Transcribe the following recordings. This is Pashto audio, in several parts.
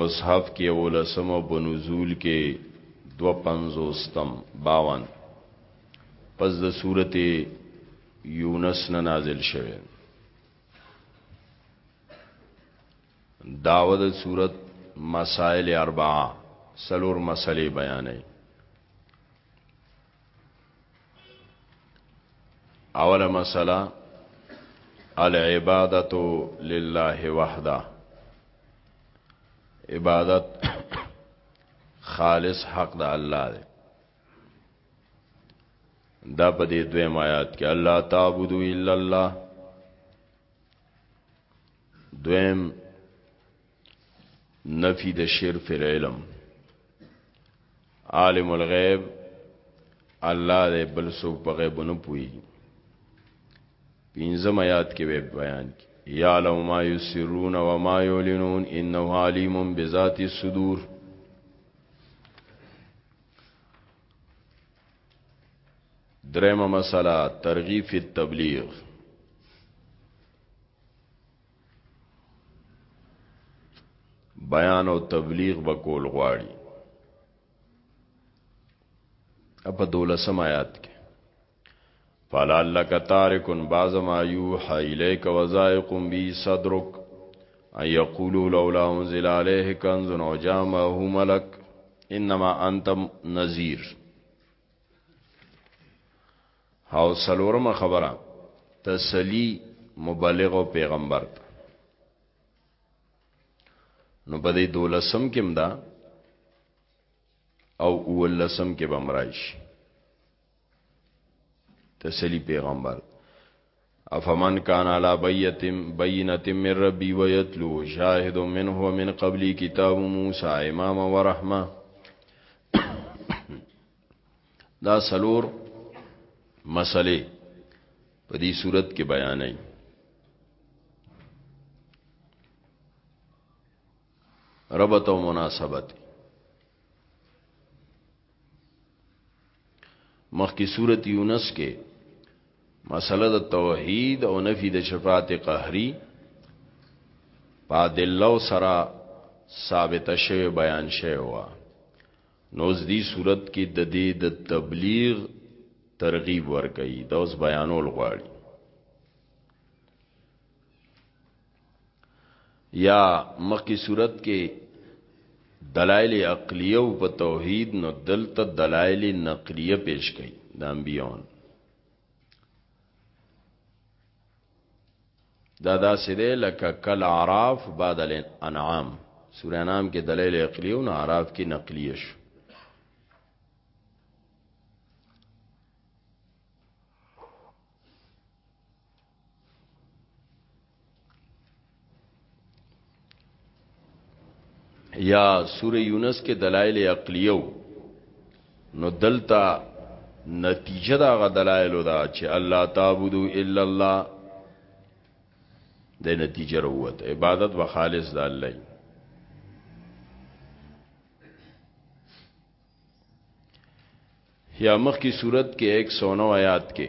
مصحف کې اولسم او بنزول کې دو پنځوستم باوان پس د سورته یونس نه نازل شوه داوود صورت مسائل اربعه سلور مسئله بیانې اوله مسله العبادت لله وحده عبادت خالص حق د الله دی دا په دې دویم آیات کې الله تعبدو الا الله دویم نفی د شیر فی العلم عالم الغیب الله دې بل څوک په غیب نه پوي پینځم آیات کې به بیان کی یعلم ما یسرون و ما یعلنون انه علیم بذات الصدور درېمه مسله ترغیب فی التبلیغ بیان او تبلیغ به کول غواړي په دولسم آیات کې فلا لک تارکن بعض ما یوحى الیک وزائق بی صدرک ان یقولوا لولا انزل علیه کنز او جامعه ملک انما انت نذیر او څلورمه خبره تسلی مبلغ او پیغمبر ته نو په دې دولسم کې مدا او اولسم کې بمرایش تسلی پیغمبر افمن کان علی بیتم بینت من ربی و یتلو شاهد منه ومن قبلی کتاب موسی امام و رحمه دا سلور مسئله په دې صورت کې بیانای ربط او مناسبت مخکې صورت یونس کې مسله د توحید او نفی د شفاعت قهری پادلو سرا ثابت شوی بیان شوی نو دې صورت کې د دې د تبلیغ ترغیب ورکړي دا اوس بیانول غواړي یا مخکې صورت کې دلایل عقلیه او په توحید نو دلته دلایل نقلیه پیش کړي د انبیون دا داسې دی لکه کل عراف بعد الانعام سوره انعام کې دلیل عقلی او عراف کې نقلیه شو یا سوره یونس کې دلایل عقلیو نو دلتا نتیجه دا غ دلایل دا چې الله تعبدو الا الله د نتیجه وروت عبادت به خالص د الله یا مخ کی صورت کې 109 آیات کې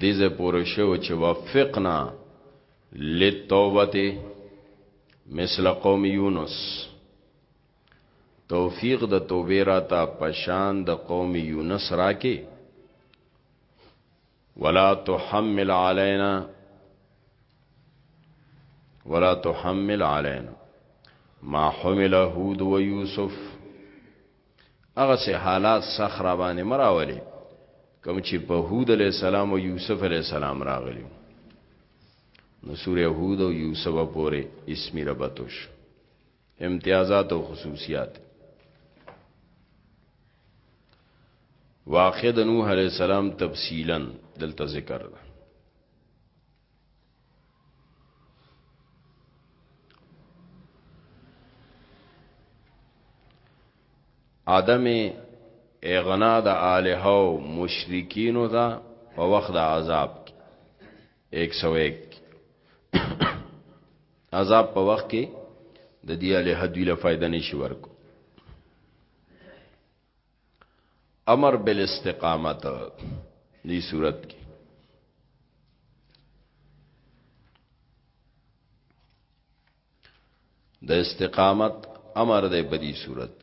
دیزه پوره شو چې وفقنا للتوبه مثل قوم یونس توفیق د توبې را ته پشان د قوم یونس راکې ولا تحمل علينا ولا تحمل علينا ما حمل هود و یوسف هغه سه حالات سخر باندې مراولي کوم چې په هود علی السلام او یوسف علی السلام راغلي نو سوره هود او یوسف پورې اسمی ربطوش امتیازات او خصوصیات واقع د نوح علی السلام تفصیلا دلته ذکر ده عدم اغنا د الہ او مشرکین او دا په وخت د عذاب 101 عذاب په وخت کې د دې اله دوی له فائدہ نشي ورکو امر بالاستقامت دې صورت کې د استقامت امر دې په دې صورت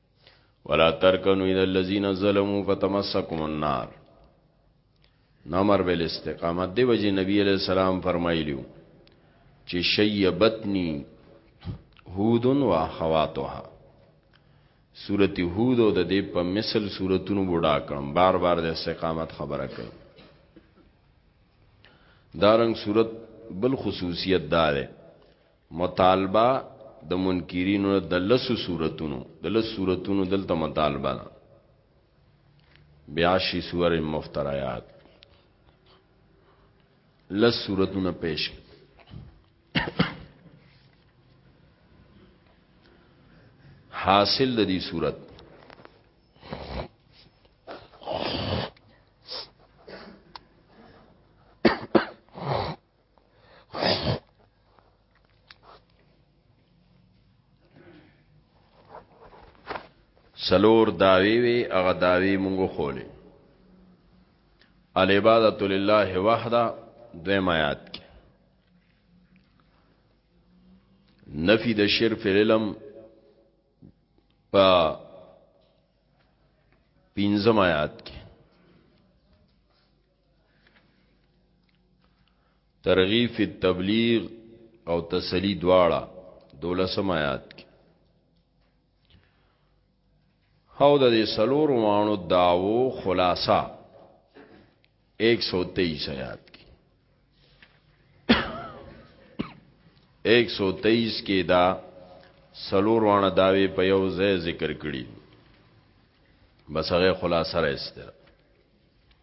ولا ترکنو الى الذين ظلموا فتمسكم النار نمر بالاستقامت دی وجه نبی علیہ السلام فرمایلیو چې شیبتنی هود و اخواتها سورت هود او د دې په مثل سورتونو بډا کړم بار بار د استقامت خبره کوي دارنګ سورت بل خصوصیت دار ده مطالبه د منکرینو د لسو سورتونو د لس سورتونو دلته مطالبه ده بیاشی سور مفترایات لس سورتونه پیش حاصل د دې صورت سلور داوی وی هغه داوی مونږ خولې العبادت لله وحده دویم آیات کې نفی د شرف العلم په پنځم آیات کې ترغیب فی التبلیغ او تسلی دواړه دولسم آیات کې هاو د دې سلور وانو داوو خلاصہ 123 آیات کې 123 کې دا سلور وانه داوی په یو ځای ذکر کړی بس هغه خلاصه راځي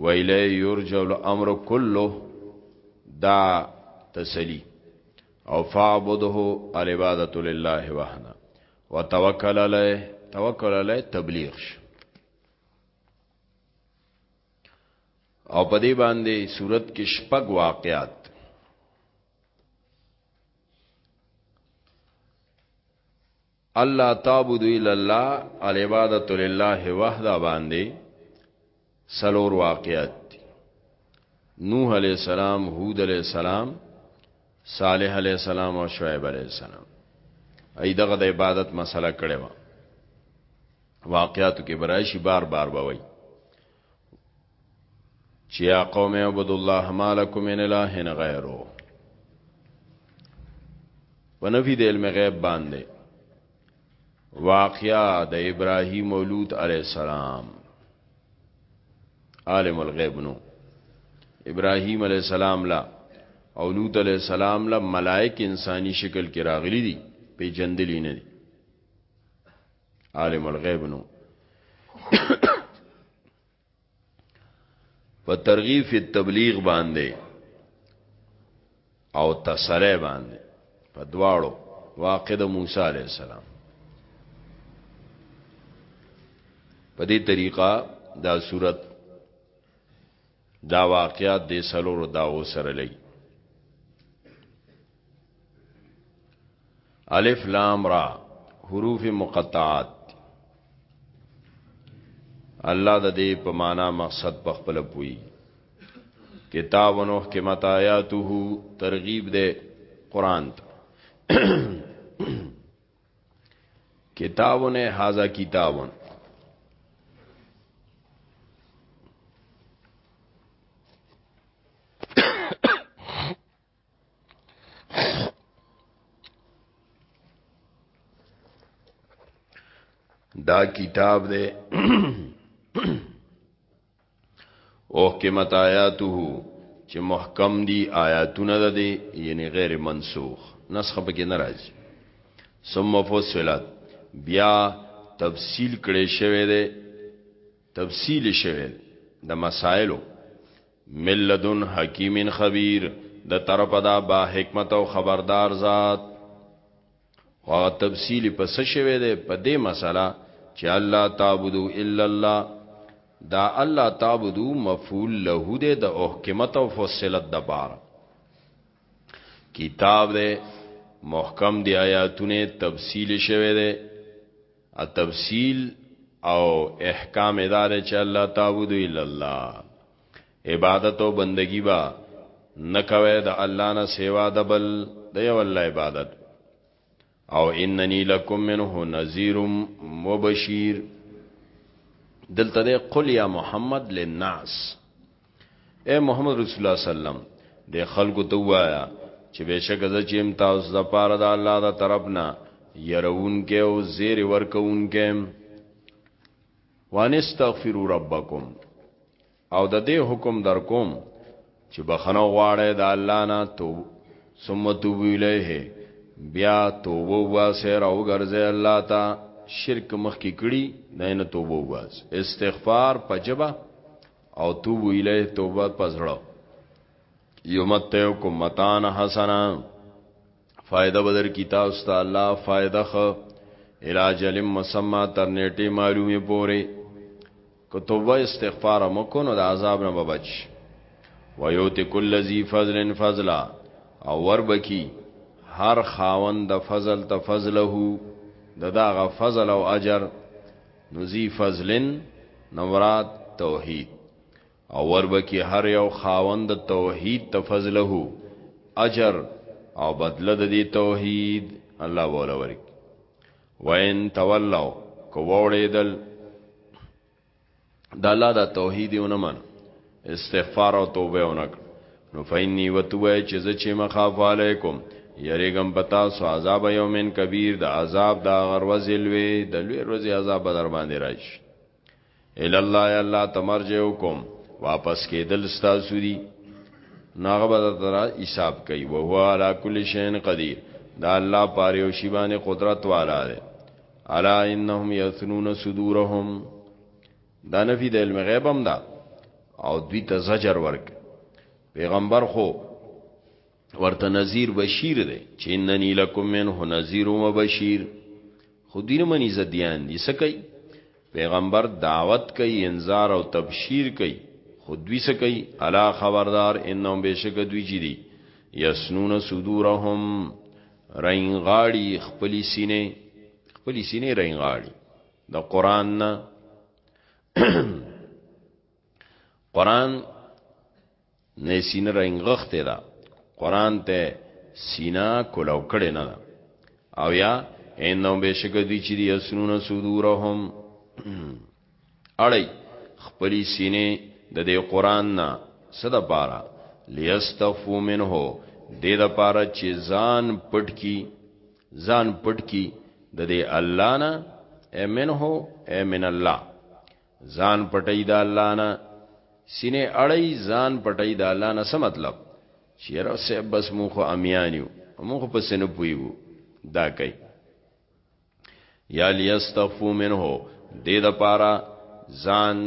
ویلی یرجع الامر کله دا تسلی او فعبده العبادت لله وحده وتوکل علیه توکل علیه تبلیغ شو او په دې باندې صورت کې شپږ واقعات الله تعبد الا الله العبادت لله وحده باندې سلور واقعات دی نوح علیہ السلام هود علیہ السلام صالح علیہ السلام او شعیب علیہ السلام ای دغه د عبادت مسله کړې و واقعاتو کې برایشي بار بار بوي چې یا قوم عبد الله مالکم من اله غیره ونفی د علم غیب باندې واقعا د ابراهیم مولود علی السلام عالم الغیب نو ابراهیم علی السلام لا او لوط علی السلام لا ملائک انساني شکل کې راغلي دي په جندلی نه دي عالم الغیب نو په ترغیب فی تبلیغ باندې او تسلی باندې په دواړو واقع د موسی علی السلام په دې طریقه دا صورت دا واقعات د سلورو داو سره لګي الف لام را حروف مقطعات الله د دې په معنا مقصد په خپل پوي کتاب نو حکمت آیاته ترغیب ده قران ته کتابونه هاذا کتابون دا کتاب دی احکمت آیاته چې محکم دي آیاتونه ده دي یعنی غیر منسوخ نسخ به کې ناراض ثم فصلت بیا تفصیل کړي شوی دی تفصیل شوی د مسائلو ملذن حکیم خبیر د طرف دا با حکمت او خبردار ذات او تفصیل پس شوه ده په دې مسله چې الله تعبدو الا الله دا الله تعبدو مفعول له ده د احکمت او فصلت د بار کتاب ده محکم دی آیاتونه تفصیل شوه ده ا تفصیل او احکام اداره چې الله تعبدو الا الله عبادت او بندگی با نکوي د الله نه سیوا د بل د یو الله عبادت او اننی لکم منه نذیر مبشیر دلته د قل یا محمد للناس اے محمد رسول الله سلام د خلکو ته وایا چې بشک زه چې ام تاسو د پاره د الله د طرف نه يرون کې او زیر ورکون کې وانستغفروا ربکم او د دې حکم در کوم چې بخنه غواړی د الله نه تو ثم توبو الیه بیا توبه واسه را وګرځي الله ته شرک مخ کې کړي نه نه توبه واس استغفار پجبا او توبو الیه توبه پزړه یمتعکم متان حسنا فائدہ بدر کی تاسو ته الله فائدہ خ علاج لم مسما تر نیټه معلومه پوره که توبه استغفار مو کو نو د عذاب نه بچ ويوتی کل ذی فضل فضلا او ور بکی هر خاوند د فضل ته فضله د داغه فضل او اجر نزی فضلن نورات توحید او ور بکی هر یو خاوند د توحید ته فضله اجر او بدله د دې توحید الله بوله ورک وین تولو کو وړیدل د الله د توحید یو نه من استغفار او توبه ونک نو فینی وتوه چې زه چې مخاف علیکم یریګم پتا سو عذاب یومن کبیر د عذاب دا غروزلوی د لوی روزي عذاب در باندې راشي الی الله الله تمرجعکم واپس کېدل ستاسو دي ناغه به تر حساب کوي او هو علا کل شین قدیر دا الله پاره او شی باندې قدرت والا دی الا انهم یثنون صدورهم دا نفی د علم غیب هم دا او دوی ته زجر ورک پیغمبر خو ورته نذیر بشیر دی چې اننی لکم منه نذیر و بشیر خو دین منی زدیان دي سکی پیغمبر دعوت کوي انذار او تبشیر کوي خو دوی سکی الا خبردار انهم بشک دوی چې دي یسنون صدورهم رنگ غاړي خپل سینې خپل سینې رنگ غاړي د قران نه قران نه سینه رنګخته ده قران ته سینا کولاو کړي نه او یا انو بشک دی چې دی اسنون صدورهم اړي خپلې سینې د دې قران نه صد بارا لیستفو منه دې د پاره چې ځان پټ کی ځان پټ کی د دې الله نه امنه امن الله ځان پټی د الله نه سینې اړی ځان پټی د الله نه څه مطلب چیرې سه بس مو خو امیانیو مو خو پس نه پویو دا کوي یا لیستغفو منه دې د پاره ځان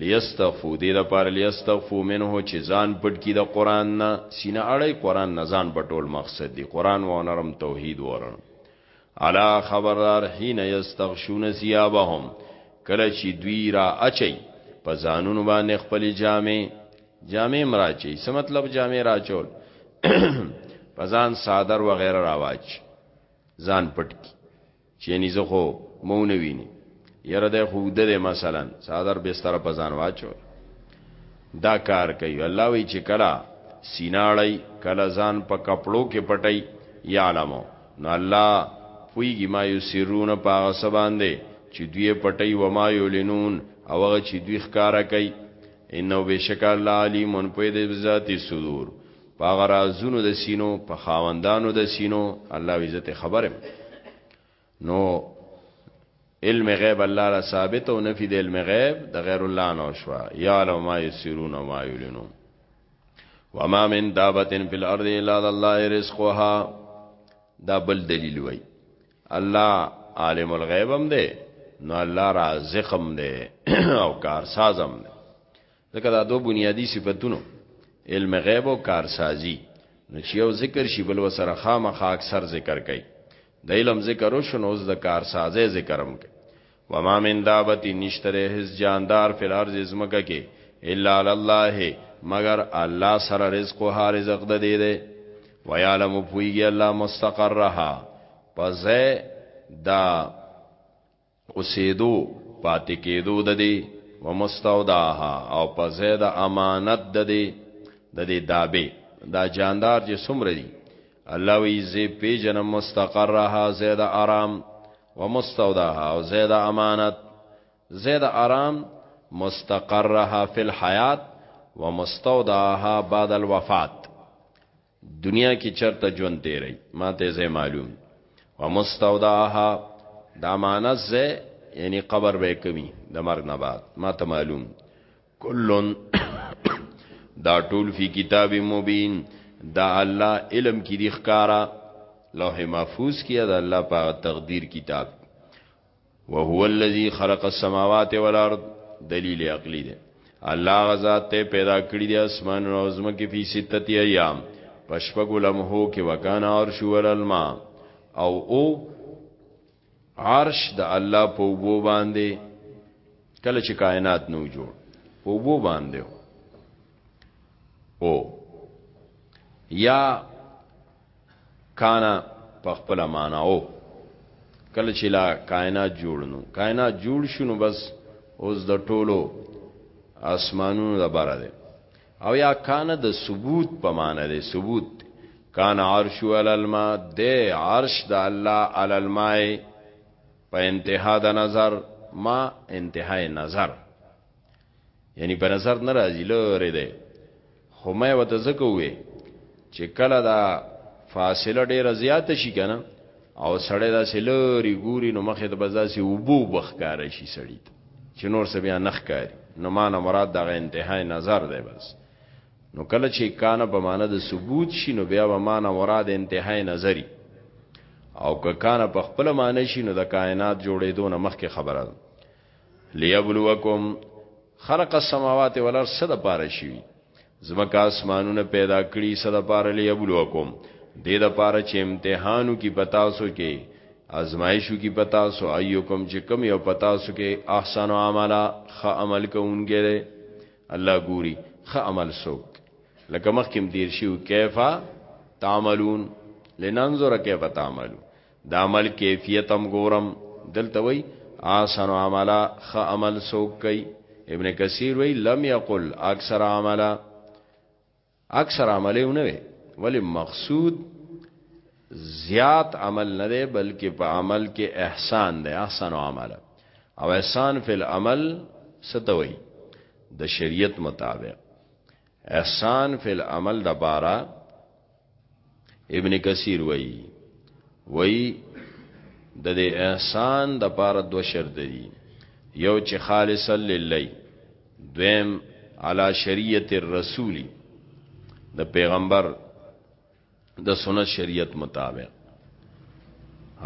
لیستغفو دې د پاره لیستغفو منه چې ځان پټ کی د قران نه سینه اړی قران نه ځان پټول مقصد دی قران و نرم توحید ورن علا خبردار حين يستغشون ثيابهم کله چې دوی را اچي په ځانونو باندې خپل جامې جامې مراچي څه مطلب جامې راچول پزان صادر و غیره راواچ ځان پټ کی چې نه زه خو مونږ نه ویني یره د خو د مثلا صادر بستر پزان واچو دا کار کوي الله وی چې کلا سیناړی کلا ځان په کپړو کې پټي یعلمو نو الله پوهیږي ما یسرون په هغه څه باندې چې دوی یې پټوي، وما یعلنون او هغه چې دوی ښکاره کوي، انه بېشکه الله علیم پوه دی بذات الصدور په هغه رازونو د سینو، په خاوندانو د سینو، الله وایي زه ترې خبر یم. نو علم غیب الله را ثابت او نفي د علم غیب د غیر الله نه وشوه، یعلم ما یسرون وما یعلنون. وما من دابت فی الارض الا الله رزقها دا بل دلیل وای الله عالم الغیب هم دی نو الله رازق هم دی او کارساز هم دی ځکه دا دو بنیادی صفاتونو علم غیب او کارسازی نو چې یو ذکر شي بل وسره خامخا اکثر ذکر کوي د علم ذکر وشو نو د کارسازه ذکرم کوي وما من دابت نشته دی هیڅ جاندار فی الارض ځمکه کې الا علی الله مگر الله سره رزق او رزق د دې دی ویعلم پویږي الله مستقرها پزه دا اوسېدو پاتې کېدو د دې ومستودعها او پزه د امانت د دې د دې دابه دا جاندار چې سمره دي الله وی زی پیجن مستقرها زید آرام ومستودعها او زید امانت زید آرام مستقرها فی الحیات ومستودعها بعد الوفات دنیا کې چرته ژوند تیری ما ته زه معلوم ومستودعها دا مانس زه یعنی قبر به کمی د مرګ نه بعد ما ته معلوم کلن دا ټول فی کتاب مبین دا الله علم کی دی خکارا لوح محفوظ کیا دا الله پا تقدیر کتاب وهو الذی خلق السماوات والارض دلیل عقلی دی الله غزاد ته پیدا کړی دی اسمان او زمکه فی ستتی ایام پشپګو لمحو کې وکانا عرش وللما او او عرش د الله په وبو باندې کله چې کائنات نو جوړ په وبو باندې او یا کانا په خپل معنا او کله چې لا کائنات جوړ نو کائنات جوړ شونه بس اوس د ټولو اسمانونو د بره ده او یا کان د ثبوت په معنی دی ثبوت کان عرش علی الماء د عرش د الله علی الماء په انتها د نظر ما انتهای نظر یعنی په نظر ناراضی لره دی خو مې وته زکوې چې کله دا فاصله ډیره زیاته شي کنه او سړی دا سلری ګوري نو مخه د بزاسي وبو بخکار شي سړی ته چې نور څه بیا نخ کاری نو معنا مراد دغه انتهای نظر دی بس نو کله چې کان په معنا د ثبوت شي نو بیا به معنا مراد انتهای نظری او که کان په خپل معنی شي نو د کائنات جوړېدو نه مخکې خبره ده ليبلوکم خلق السماوات والارض صد پاره شي زمکه اسمانونه پیدا کړی صد پار لیبلوکم دې د پاره چې امتحانو کې پتا سو کې ازمایشو کې پتا سو ايوکم چې کم یو پتا سو کې احسن عملا خ عمل کوونګې ده الله ګوري خ عمل سوک لکه مخکې دیر شیو کیفا تعملون لننظر کیفا تعملون د عمل کیفیت هم ګورم دلته وی آسن عملا خ عمل سوک کئی ابن کثیر وی لم یقل اکثر عملا اکثر عملیو نوی ولی مقصود زیات عمل نه دی بلکې په عمل کې احسان دی احسن عمل او احسان فی العمل ستوي د شریعت مطابق احسان فی العمل د بارا ابن کثیر وای وای د دې احسان د بار دو شرط دی یو چې خالص لله دویم علی شریعت الرسول د پیغمبر د سنت شریعت مطابق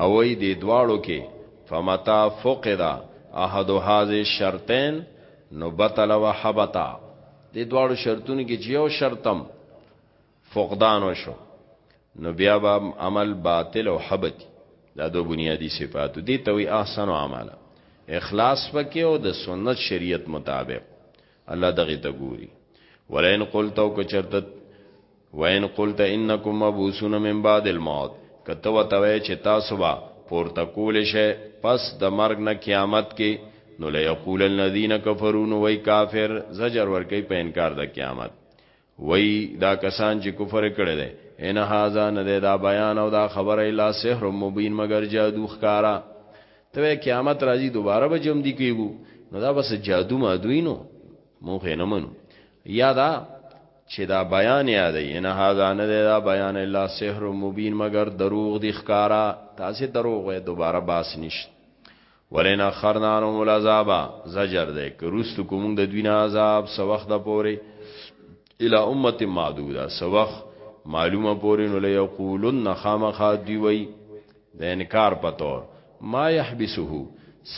او ای دې دواړو کې فمتا فقد احد هذه الشرطين نو بطل وحبطا دې دواړو شرطونو کې چې یو شرطم فقدان وشو نو بیا به عمل باطل او حبط دا دو بنیادی صفات دي ته وی احسن عمل اخلاص پکې او د سنت شریعت مطابق الله دغه ته ګوري ولئن قلت او کچرت وَإِن قُلْتَ إِنَّکُم مَّبْعُوثُونَ مِن بَعْدِ الْمَوْتِ که ته ورته وایې چې تاسو به پورته کول شئ پس د مرګ نه قیامت کې نو لَيَقُولَنَّ الَّذِينَ کَفَرُوا نو وایي کافر، زجر ورکوي په انکار د قیامت، وایي دا کسان چې کفر یې کړی دی، إِنْ هَٰذَا نه دی دا بیان او دا خبره إِلَّا سِحْرٌ مُّبِينٌ مګر جادو ښکاره. ته وایې قیامت راځي دوباره به ژوندي کېږو نو دا به څه جادو مادو وي نو موږ یې نه منو. یا دا چې دا بیان یادې ان هاذا نه دا بیان الا سحر مبین مگر دروغ دی ښکارا تاسو دروغ وې دوباره باس نشته ولینا خرنانو ملازابا زجر دې کروست کوم د دوی نه عذاب سو وخت پورې الی امه معدوده سو وخت معلومه پورې نو ليقولن خامخا دی وی د انکار په طور، ما يحبسه،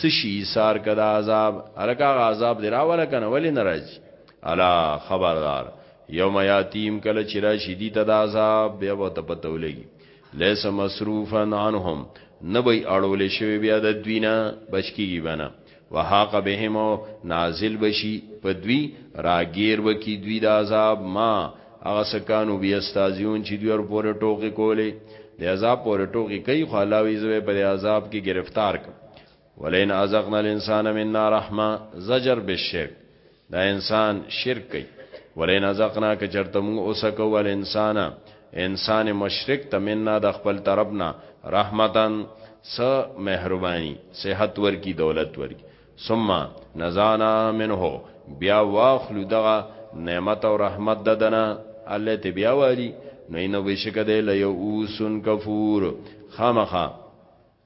څه شي ايسار که دا عذاب، هلکه هغه عذاب دې راوله کنه ولې نه راځي، الا خبردار يوم ياتيهم کله چې راشي دوی ته دا عذاب بيا به ورته پته ولګي ليس مصروفا عنهم نه به وي اړول شوی بيا د دوی نه بچ کيږي به نه. وحاق بهم نازل بشي په دوی راګیر وکي دوی د عذاب ما هغه سکانو بیا استازیون چې دوی ور پورې ټوکی کولې د عذاب پورې ټوکی کوي خو الله وی زوی په عذاب کې گرفتار ک ولین ازغنا الانسان منا رحمه زجر بالشرک دا انسان شرک کوي ولین ازقنا که چرته موږ اوسکو ول انسان انسان مشرک تمنا د خپل طرفنا رحمتن س مهرباني صحت ورکی دولت ورکی ثم نزانا منه بیا واخلو دغه نعمت او رحمت ددنه الله ته بیا والی نو اینو بشکده لیوسن کفور خامخه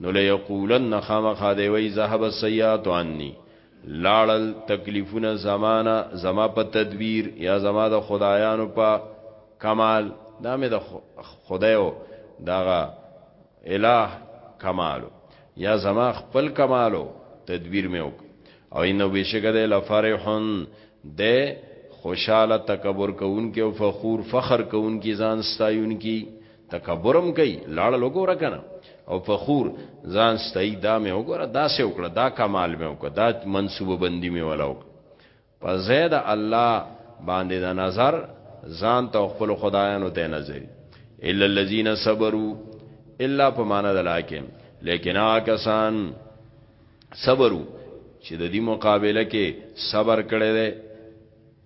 نو ليقولن خامخا دی وی ذهب السيئات عني لاړل تکلیفونه زمانہ زما په تدبیر یا زما د خدایانو په کمال دا مې د خدایو داغه الہ کمالو یا زما خپل کمالو تدبیر مې وک او انه بشکره ده لفرحن ده خوشاله تکبر کوونکې او فخور فخر کوونکې ځان ستایونکې تکبرم کوي لاړ لګور کنه او فخور ځان ستای دا مې وګوره دا سه وکړه دا کمال مې وکړه دا منصوبه بندي مې ولاو په زید الله باندې دا نظر ځان ته خپل خدایانو ته نظر الا الذين صبروا الا په معنا د لاکه لیکن آکسان صبرو چې د دې مقابله کې صبر کړي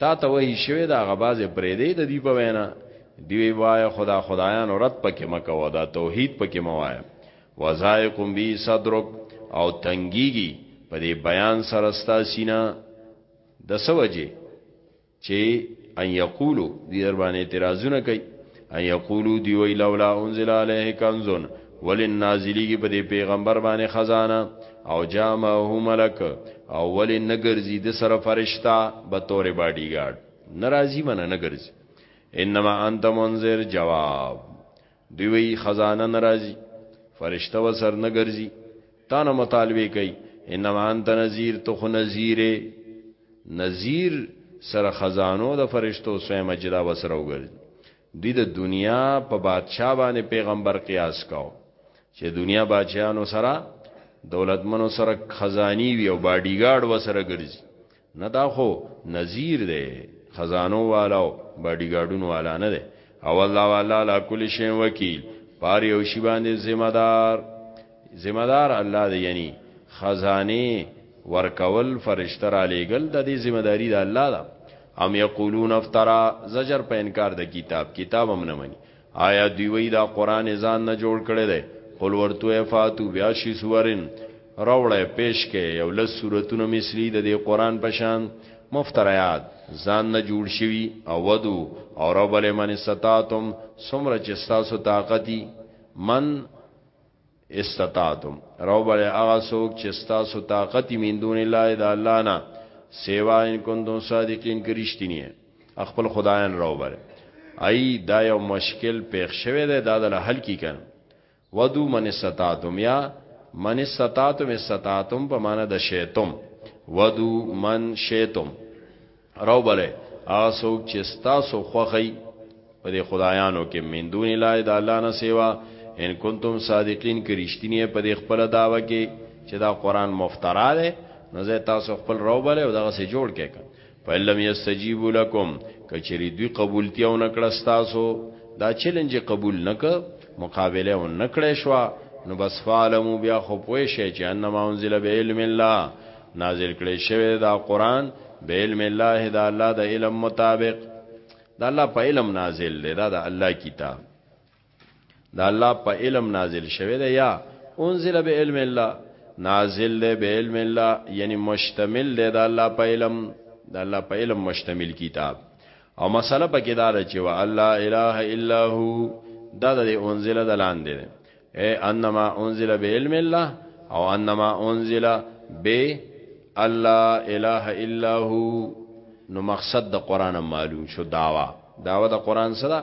تا ته وحی شوی دا غباز پریدی د دی په وینا دی وای خدا خدایان رد پکې مکو دا توحید پکې موای وزایکم بی صدرک او تنګیږي په دې بیان سره ستا سینا د سوجه چې ان یقولو دې در باندې اعتراضونه کوي ان یقولو دی وی لولا انزل علیه کنزون ولن نازلیږي په دې پیغمبر باندې خزانه او جامعه ملک او ولن نګرځي د سره فرشتہ به تور باډی ګارد ناراضی منه نګرځي انما انت منذر جواب دی وی خزانه ناراضی فرشتہ وسر نګرځي تا نه مطالبه کوي انما انت نذیر تو خو نذیر نذیر سره خزانو د فرشتو سوی مجدا وسره وګرځي دوی د دنیا په بادشاہ باندې پیغمبر قیاس کاو چې دنیا بادشاہانو سره دولتمنو سره خزانی وی او باډیګارد وسره ګرځي نه دا خو نذیر دی خزانو والا او باډي ګارډونو والا نه دی او الله والا لا کل شی وکیل پار یو شی باندې ذمہ دار ذمہ دار الله دی یعنی خزانه ورکول فرشتہ را لېګل د دې ذمہ داری د الله ده ام یقولون افترا زجر په انکار د کتاب کتاب هم نه مني آیا دوی وی دا قران ځان نه جوړ کړي دي قل ورتو فاتو بیا شی سورن راوړې پیش کې یو لس سورتونو مثلی د دې قران پشان مفتریات ځان نه جوړ شوی او ودو او ربل من استطاعتم سمره چې تاسو طاقتي من استطعتم راوبلئ هغه څوک چې ستاسو طاقت یې من دون الله د الله نه سوا ان کنتم صادقین که رښتینی یې خپل خدایان راوبلئ ای دا یو مشکل پیښ شوی دی دا د حل کی کنه ودو من استطاعتم یا من استطاعتم استطاعتم په معنا د شیتم ودو من شیتم راو بلې آسوک چې ستاسو خوخی په دې خدایانو کې من دون الله د الله نه سیوا ان کنتم صادقین کې رښتینی په دې خپل داوا کې چې دا قران مفترا ده نو زه تاسو خپل راو بلې او دغه سي جوړ کې فلم یستجیبوا لكم کچری دوی قبولتیا و نکړه ستاسو دا چیلنج قبول نک مقابله و نکړې شو نو بس فعلمو بیا خو پوه شي چې انما انزل بعلم الله نازل کړي شوی دا قران به علم الله دا الله د علم مطابق دا الله په علم نازل دی دا د الله کتاب دا الله په علم نازل شوی دی یا انزل به علم الله نازل دی به علم الله یعنی مشتمل دی دا الله په علم دا الله په علم مشتمل کتاب او مسله پکې دا ده چې وا الله اله الا هو دا د انزل دلان دی اے انما انزل بعلم الله او انما انزل به الله اله الا هو نو مقصد د قران معلوم شو داوا داوا د قران سره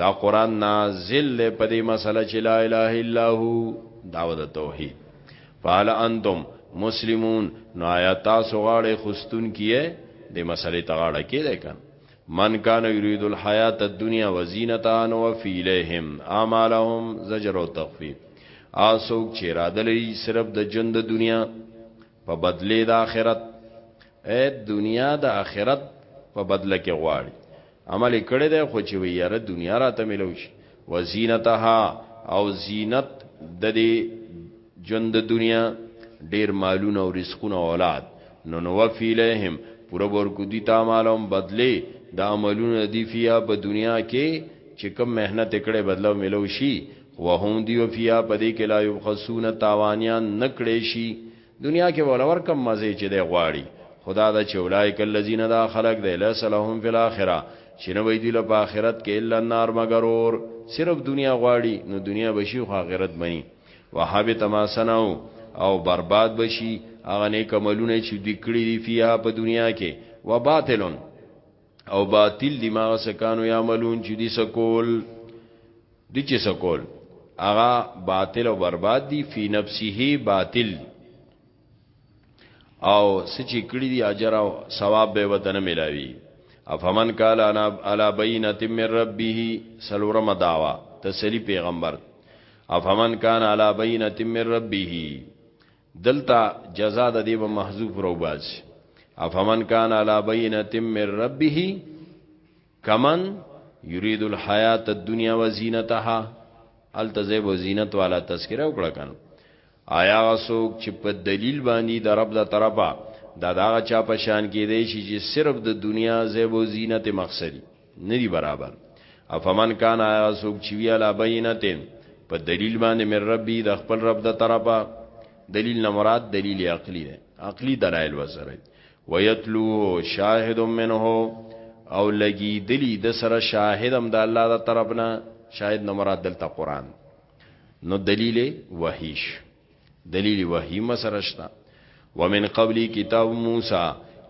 دا قران نازل له پدې مسله چې لا اله الا هو داوا د توحید فعل انتم مسلمون نو آیا تاسو غاړه خستون کیه د مسلې تغاړه کیده کن من کان یرید الحیات الدنیا وزینتها نوفی الیہم اعمالهم زجر او تخفیف آسوک چې را دلې صرف د جون د دنیا په بدله د آخرت اے دنیا د آخرت په بدله کې غواړي عمل کړي دی خو چې ویره دنیا را ته ملو شي وزینتها او زینت د دې ژوند د دنیا ډیر مالونه او رزقونه او اولاد نو نو وفی لهم پورا ورکو دي تا مالهم بدله د عملونه دی فیا په دنیا کې چې کم مهنت کړي بدلو ملو شي وهم دی فیا په دې کې لا یبخسون تاوانیان نکړي شي دنیا کې به ول ورکم مزې چې دی غواړي خو دا ده چې اولئک الذین دا خلق دی لیس لهم فی الاخره چې نه وي دوی له په آخرت کې الا النار مګر اور صرف دنیا غواړي نو دنیا بشي خو آخرت بني وحبط ما صنعوا او برباد بشي هغه نیک عملونه چې دوی کړی دي فیها په دنیا کې وباطلن او باطل دی ما سکانو یعملون چې دي سکول دي چې سکول اغا باطل او برباد دي فی نفسه باطل او سچې کړي دي اجر او ثواب به ودنه ملاوي افمن قال انا علی بینه من ربه سلورم داوا تسلی پیغمبر افمن کان علی بینه من ربه دلته جزاء د دې به محذوف رو باسي افمن کان علی بینه من ربه کمن یرید الحیات الدنیا و زینتها التزیب و زینت والا تذکرہ وکړه کنه آیا غسوک چې په دلیل باندې د رب د طرفه دا دا چا پشان کې دی شي چې صرف د دنیا زیب و زینت مقصدی ندی برابر افمن کان آیا سوک چوی علا بینتین په دلیل باندې مې ربي د خپل رب د طرفه دلیل نه مراد دلیل عقلی دی عقلی دلایل وسره ویتلو شاهد منه او لګی دلی د سره شاهدم د الله د طرفنا شاهد نه مراد دلته قران نو دلیل وحیش دلیل وحی مسرشتا ومن قبلی کتاب موسی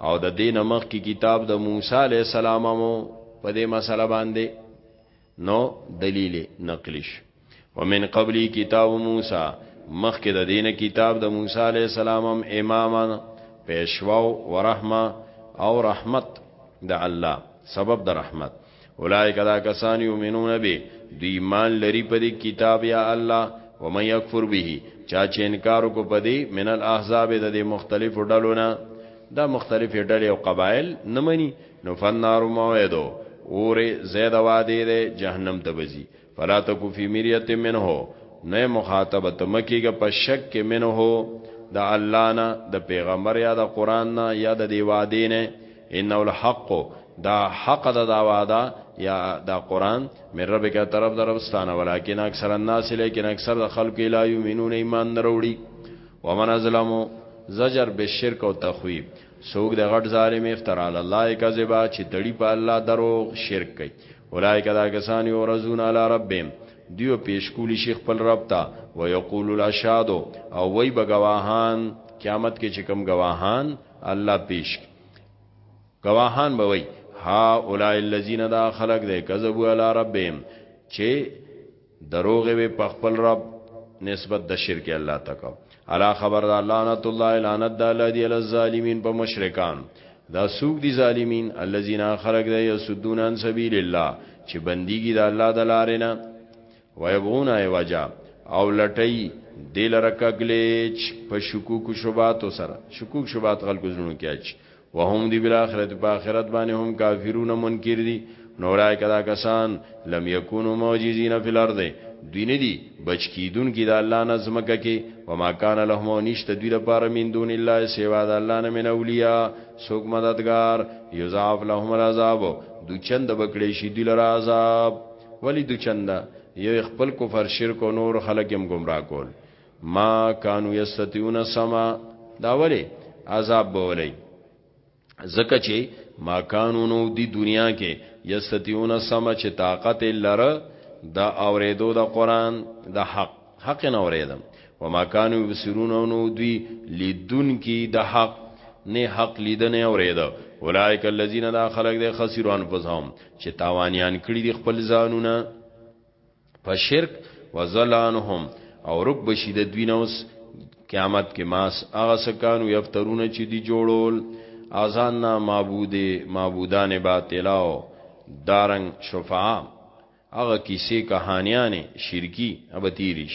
او د دین مخ کی کتاب د موسی علی السلام مو په دې مسله باندې نو دلیل نقلیش ومن قبلی کتاب موسی مخ کی د دین کتاب د موسی علی السلام اماما پیشوا و رحمه او رحمت د الله سبب د رحمت اولائک دا کسان یؤمنون به دی ایمان لري په کتاب یا الله و من یکفر به چا چې انکار کو پدی من الاحزاب د مختلف ډلو نه دا مختلف ډلې او قبایل نه مني نو فنار موعدو اور زید واده ده جهنم ته بزي فلا تکو فی مریت منه نه مخاطبه ته مکیګه په شک کې منه د الله نه د پیغمبر یا د قران نه یا د دی وعده نه ان الحق دا حق دا دا وعده یا دا قران مې رب کا طرف دربستانه ولیکن اکثر الناس لیکن اکثر د خلکو لا یمنون ایمان نه وروړي ومن ازلمو زجر بالشرک او تخویب سوګ د غټ ظالم افترا الله کذبا چې تړي په الله دروغ شرک کوي اولایک دا کسان یو رزون علی ربهم دیو پیش کولی شیخ خپل رب ته و یقول الاشهاد او وی بغواهان قیامت کې چې کوم گواهان الله پیش گواهان به وی ها اولای الذین دا خلق دې کذبوا علی ربهم چې دروغ وی په خپل رب نسبت د شرک الله تکو الا خبر دا لعنت الله لعنت د الله دی الظالمین په مشرکان دا سوق دي ظالمین الذين خلق د يسدون عن سبيل الله چې بنديږي د الله د لارې نه ويبغون ايوجا او لټي دل رکګلچ په شکوک شوبات سره شکوک شوبات خلکو زړونو کې اچ وهم دی بالاخره په اخرت باندې هم کافرون منکر دي نورای کدا کسان لم یکونو معجزین فی الارض دوی نه دي بچ کیدون کی د الله نه زمکه کې و ما کان لهم او نشته دوی لپاره من دون الله سوا د الله نه من اولیاء سوک مددگار یضاعف لهم العذاب دو چند بکړې شي دوی لپاره عذاب ولی دو چند یو خپل کفر شرک او نور خلک هم گمراه کول ما کانو یستیون سما دا ولی عذاب بولی زکه چې ما کانو نو دی دنیا کې یستیون سما چې طاقت لره دا اوریدو د قران د حق حق نه اوریدم وما کانو یبصرون نو دی لیدون کې د حق نه حق لیدنه اوریدو اولائک الذین لا خلق د خسرون فزهم چې تاوانیان کړی د خپل ځانونه په شرک وزلانهم او رک بشي د دوی نوس قیامت کې ماس هغه سکانو یفترونه چې دی جوړول اذان نا معبود معبودان باطلاو دارنګ شفاعه هغه کیسې کہانیانه شرکی ابتیریش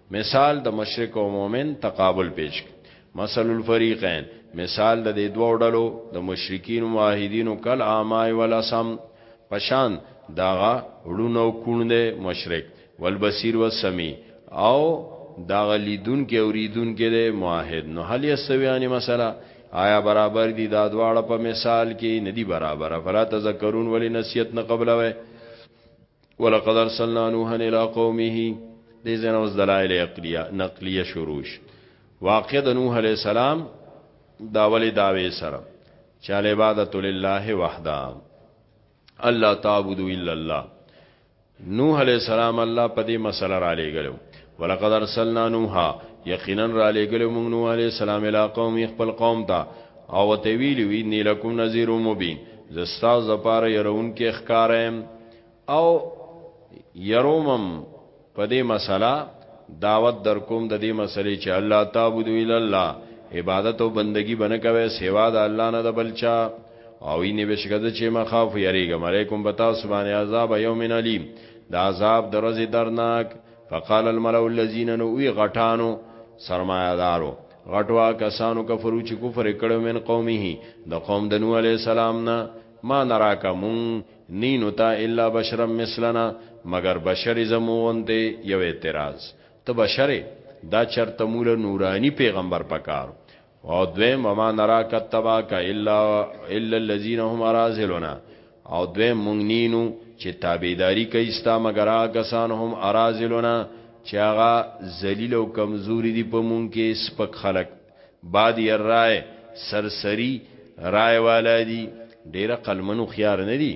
مثال د مشرک او مؤمن تقابل پیش کړي مثل الفریقین مثال د دې دوه ډلو د مشرکین او موحدین کل اعمای ولسم پشان داغه ړونو کونده مشرک والبصیر والسمی او داغه لیدون کې اوریدون کې د موحد نو هل یسویانی مثلا آیا برابر دي دا دواړه په مثال کې ندي برابر فلا تذکرون ولی نسیت نه قبلوي ولقد ارسلنا نوحا الى قومه دې زنه اوس دلایل عقلیه نقلیه شروع شي واقع د نوح علی السلام دا ولې داوي سره چې ال عبادت لله وحده الله تعبدوا الا الله نوح علی السلام الله په دې مسله را لېګلو ولقد ارسلنا نوحا یقینا را لېګلو موږ نوح علی السلام اله قوم خپل قوم ته او ته ویلی وی نیلکم نذیر مبین زستا زپاره يرون کې ښکارم او يرومم په دې مسله دعوت در کوم د دې مسلې چې الله تعبدو الا الله عبادت او بندگی بنه کوي سیوا د الله نه د بلچا او اینه بشکد چې مخاف یریګم علیکم بتا سبحانه عذاب یوم الیم د عذاب درځي درناک فقال الملأ الذين نوي غټانو سرمایدارو غټوا کسانو کفرو چې کفر کړو من قومه د قوم د نوح عليه السلام نه ما نراکمون نی نو تا الا بشرا مثلنا مګر بشر زمو غوندې یو اعتراض ته بشر یې دا چرته موله نورانی پیغمبر پکار او دویم وما نراک اتباک الا الا الذين هم ارازلنا او دویم مونږ نینو چې تابعداري کوي ستا مګر کسان هم ارازلنا چې هغه ذلیل او کمزوري دي په مونږ کې سپک خلک بادی الرای سرسری رای والا دی ډیره قلمنو خيار نه دی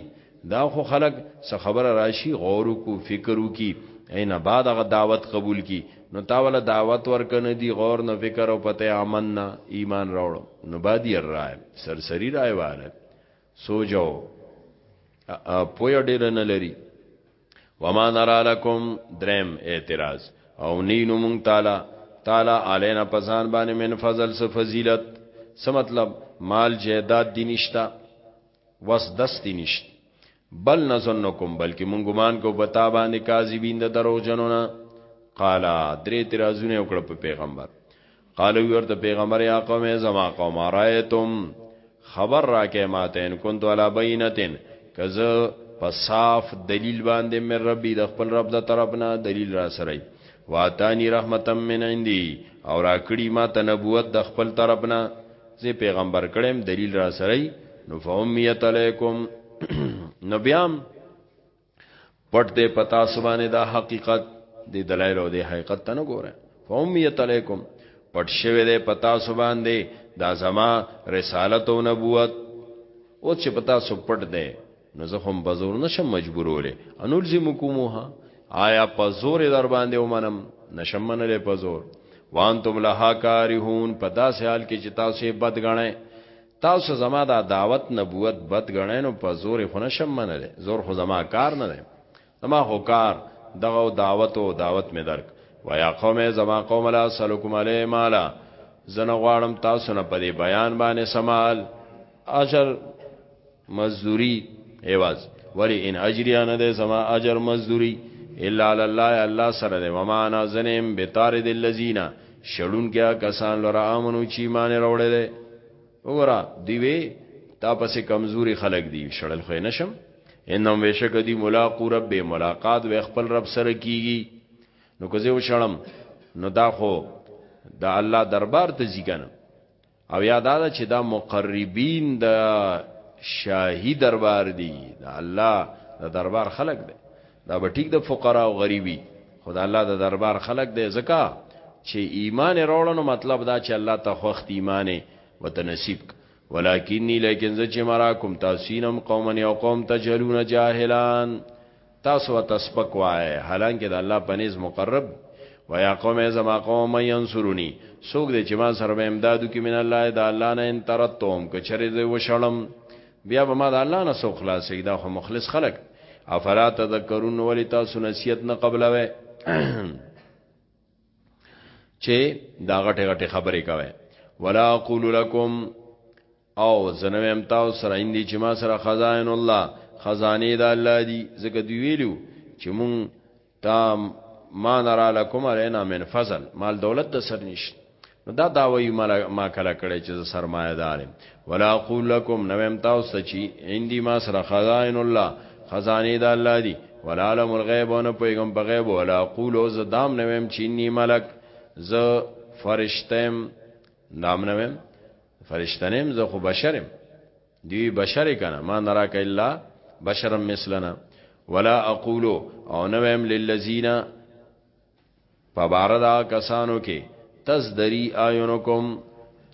دا خو خلک څه خبره راشي غور کو فکر وکي اینا بعد غ دعوت قبول کی نو تا ولا دعوت ورکنه دی غور نه فکر او پته امن نه ایمان راوړ نو بادی الرای سرسری رای والا سوجو پویا ډیر نه لري وما نرا لکم درم اعتراض او نینو مونږ تعالی تعالی علینا پسان باندې من فضل سو فضیلت څه مطلب مال جیداد دی نشتا وس دستی نشت بل نظنکم بلکې مونږ ګمان کو بتا باندې کاذبین د درو جنونه قالا درې ترازونه وکړه په پیغمبر قالو ورته پیغمبر یا قوم زما قوم رايتم خبر راکې ماته ان كنت على بينتن کزه په صاف دلیل باندې مې ربي د خپل رب د طرف نه دلیل را سره واتانی رحمتا من عندي او را کړی ما ته نبوت د خپل طرف نه زه پیغمبر کړم دلیل را سره نو فهمیت علیکم نبیام پټ دې پتا سبانه دا حقیقت دې دلایل او دې حقیقت ته نه ګوره فهمیت علیکم پټ شوی دې پتا سبان دې دا زما رسالت او نبوت او چې پتا سو پټ دې نو زه هم بزور نشم مجبورولې انول زم کومه آیا په زور در باندې ومنم نشم منلې په زور وانتم لها کارهون په داسې حال کې چې تاسو بد غنئ تاسو زما دا دعوت نبوت بد غنئ نو په زور خو نشم منله زور خو زما کار نه دی زما خو کار دغه دعوت او دعوت می درک ويا قوم زما قوم لا سلکم علی مالا زنه غواړم تاسو نه پدې بیان باندې سمال اجر مزدوری ایواز ولی ان اجریا نه ده زما اجر مزدوری الا علی الله الله سره ده وما انا زنم بتارد الذین شړون کیا کسان لره امنو چی ایمان راوړی دی وګوره دی وی تا پسې کمزوري خلک دی شړل خو نه شم انم وشک دی ملاقات رب ملاقات و خپل رب سره کیږي نو که زه وشړم نو دا خو دا الله دربار ته ځی کنه او یاد دا چې دا مقربین د شاهی دربار دی دا الله د دربار خلق دی دا به ټیک د فقرا او غریبی خدا الله د دربار خلق دی زکا چې ایمان راوړنو مطلب دا چې الله ته خوخت ایمان وته نصیب ولکنی لیکن ز چې مراکم تاسینم قومن او قوم تجلون جاهلان تاسو ورته سپک وایه حالانکه د الله په نس مقرب و یا قوم زما قوم من ينصروني سوګ دې چې ما سره به امدادو کې من الله د الله نه ان ترتم کچره دې وشړم بیا به ما د الله نه سو خلاصې دا خو مخلص خلق افلا تذکرون ولی تاسو نصیحت نه قبلوي چې دا غټه غټه خبرې کوي ولا اقول لكم او زنویم تاو سره اندی چې ما سره خزائن الله خزانه د الله دی زکه دی ویلو چې مون تا ما نرا لکم علینا من فضل مال دولت د سر نشت نو دا داوی ما کله کړی چې سرمایه دارم ولا اقول لكم نویم تاو سچی اندی ما سره خزائن الله خزانه د الله دی ولا علم الغیب ونه پیغام په غیب ولا اقول او زدام نویم چې نی ملک ز فرشتم نام نویم فرشتنیم زه خو بشرم دی بشر کنه ما نراک الا بشرا مثلنا ولا اقول او نویم للذین فباردا کسانو کې تزدری اعینکم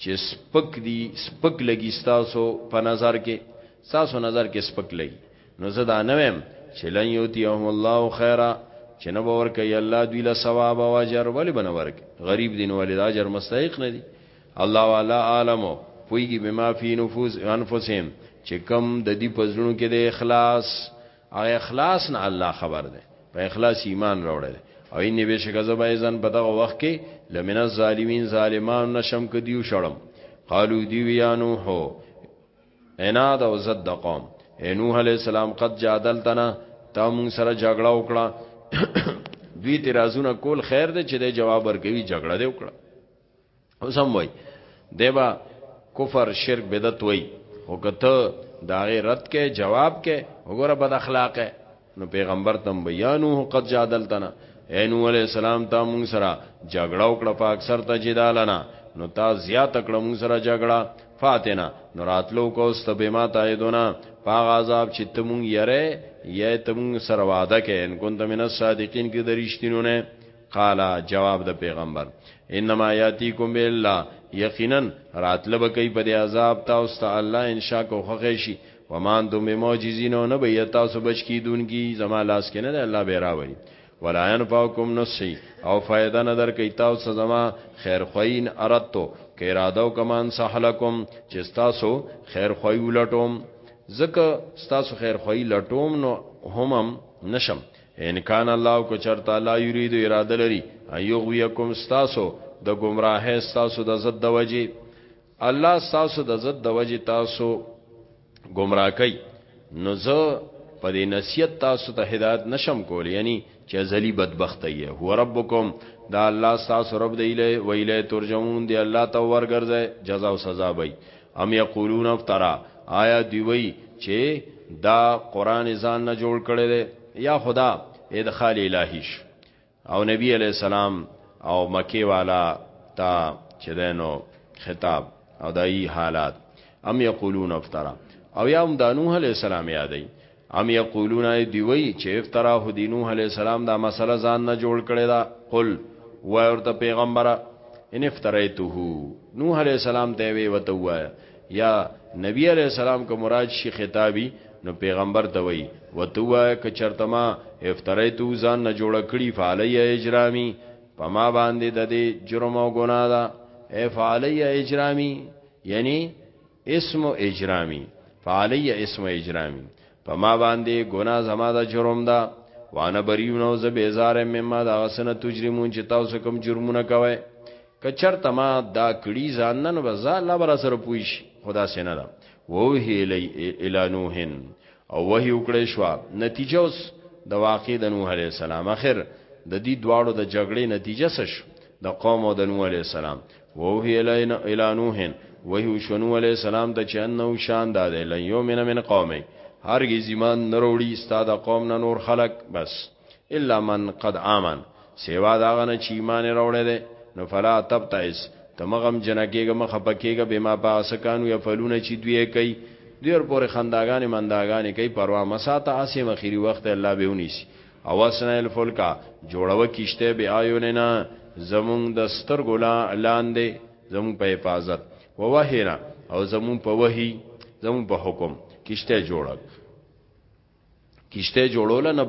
چې سپک دی سپک لګی تاسو په نظر کې تاسو نظر کې سپک لګی نو زه دا نویم چې لن یوتیهم الله خیره چې نه باور کوي الله دوی له ثواب او اجر ولې بنور غریب دین ولې د اجر مستحق نه دي الله والا عالم پویږي بما فی نفوس انفسهم چې کم د دې پزړو کې د اخلاص او اخلاص نه الله خبر ده په اخلاص ایمان راوړل او ان به شک زبا ایزن په دغه وخت کې لمن الظالمین ظالمان نشم ک دیو شړم قالو دی یا نوح عناد او زد د قوم نوح علی السلام قد جادلتنا تا مون سره جګړه وکړه دوی تیرازونه کول خیر ده چې د جواب ورکوي جګړه دی وکړه اوس هم وای دی با کفر شرک بدعت وای خو کته دا غي رد کې جواب کې وګوره بد اخلاق نو پیغمبر تم بیانو قد جادلتنا اینو علی السلام تا مون سره جګړه وکړه په اکثر ته جدالنا نو تا زیات کړه مون سره جګړه فاتنا نو راتلو کو است به ما تایدونا پاغ عذاب چې تمون یره یا تمون سره وعده کې ان کوم تمن صادقین کې درشتینو نه قالا جواب د پیغمبر انما یاتیکم بالله یقینا راتلب کوي په عذاب تاسو ته الله انشاء کو خوښی شي ومان تم بمعجزین نه به تاسو بچ کی دونکی زما لاس کې نه الله به راوړي ولا ينفعكم نصي او فائدہ نه در کوي تاسو زما خیر خوین ارتو کې اراده او کمان سحلکم چې تاسو خیر خوې ولټوم زکه تاسو خیر خوې لټوم نو همم نشم ان کان الله کو چرتا لا یرید اراده لري ایغویکم استاسو د گمراه استاسو د زد د وجه الله استاسو د زد د وجه تاسو گمراه کوي نو زه په دې نصیحت تاسو ته هدایت نشم کول یعنی چې ازلی بدبخت یې هو ربکم دا الله تاسو رب دی له ویله ترجمون دی الله ته ورګرځي جزاء او سزا وي ام یقولون افترا، آیا دوی وایي چې دا قرآن یې ځان نه جوړ کړی دی؟ یا خو دا ادخال الهي شو او نبي علیه السلام او مکې والا ته چې دی نو خطاب او دایي حالات ام یقولون افترا او یا هم د نوح علیه السلام یادوي ام یقولون آیا دوی وایي چې افتراه دی نوح علیه السلام دا مسله ځان نه جوړ کړې ده قل وای ورته پیغمبره ان افتریته نوح علیه السلام ته وی وته وایا یا نبی علیه السلام که مراد شي خطابي نو پیغمبر ته وی وته وایا که چرته ما افتریته ځان نه جوړ کړی فعلی اجرامی پما باندې د دې جرم او ګناه ده افعلی اجرامی یعنی اسم اجرامی فعلی اسم اجرامی په ما باندې ګناه زما د جرم ده وانا بریون او زه بیزار مما دا غسنه تجرمون چې تاسو کوم جرمونه کوي کچر تما دا کړي ځان نن وزا الله بر سره پويش خدا سينه ده ووه الی الی نوحن او وه وکړې شو نتیجه اوس د واقع د نوح علی السلام اخر د دې دواړو د جګړې نتیجه څه شو د قوم او د نوح علی السلام ووهی الی نوح وحی وشنو علی السلام ته چې انه شان دا دی لن یومن من قومه هرگز ایمان نروړي استاد قوم نه نور خلق بس الا من قد امن سیوا دا غنه چې ایمان راوړی دی نو فلا تبتئس تمغم جنکیګه مخ پکېګه بما پاسکانو یفلون چې دوی کوي دیر پورې خنداګانې منداګانې کوي پروا مساته اسې مخيري وخت الله به ونیسي او اسنه الفلکا جوړوه کشته بی آیوننا زمون د سترګو لا لاندې زمون په حفاظت و وحینا او زمون په وحی زمون په حکم کشته جوړک کشته جوړول نه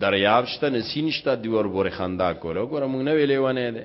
دریاب شته نسین شته دیور بور خندا کوله ګوره مونږ نه ویلې ونه ده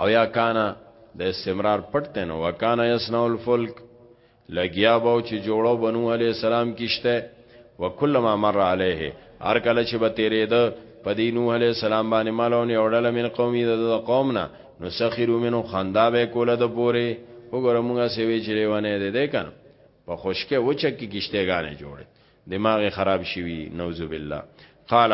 او یا کانا د استمرار پټ ته نو وکانا یسنع الفلک لګیا به چې جوړو بنو علی السلام کیشته وکله ما مر علیه هر کله چې به تیرې ده په دی نوح علی السلام باندې مالون یوړل من قومي د قومنا نو سخیرو منو خندا به کوله د پوره وګوره موږ سوي چې لیوانه دې ده کنه په خشکه وچه کې کشتهګانې جوړې دماغ خراب شوی نوذ بالله قال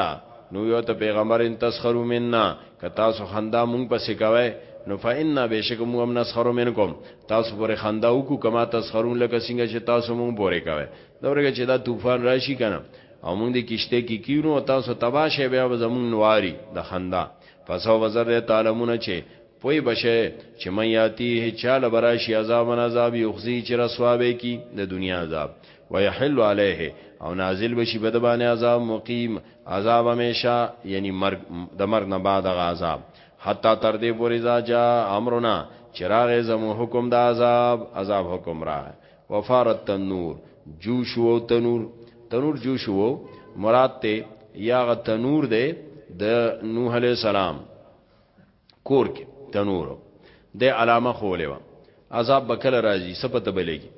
نو یو ته پیغمبر ان تسخروا منا که تاسو خندا مونږ پسې کوي نو فإنا بشکم هم نسخروا منکم تاسو پورې خندا وکړو کما تسخرون لکه څنګه چې تاسو مونږ پورې کوي دا ورګه چې دا طوفان راشي کنه او مونږ دې کشته کې کینو تاسو تباشه بیا زمونږ نواری د خندا فسو وزر تعلمون چې پوی بشه چې من یاتیه چاله براشی عذاب من عذاب یخزی چې رسوا به کی د دنیا عذاب ويحل عليه او نازل بشي بد باندې عذاب مقیم عذاب همیشه یعنی مرګ د مرګ نه بعد غ عذاب حتا تر دې پورې ځا جا امرنا چراغ زمو حکم د عذاب عذاب حکم را وفارت تنور جوش او تنور تنور جوش وو مراد ته یاغه تنور دی د نوح علی السلام کور کې تنور د علامه خولې و عذاب بکل راځي سپت بلګي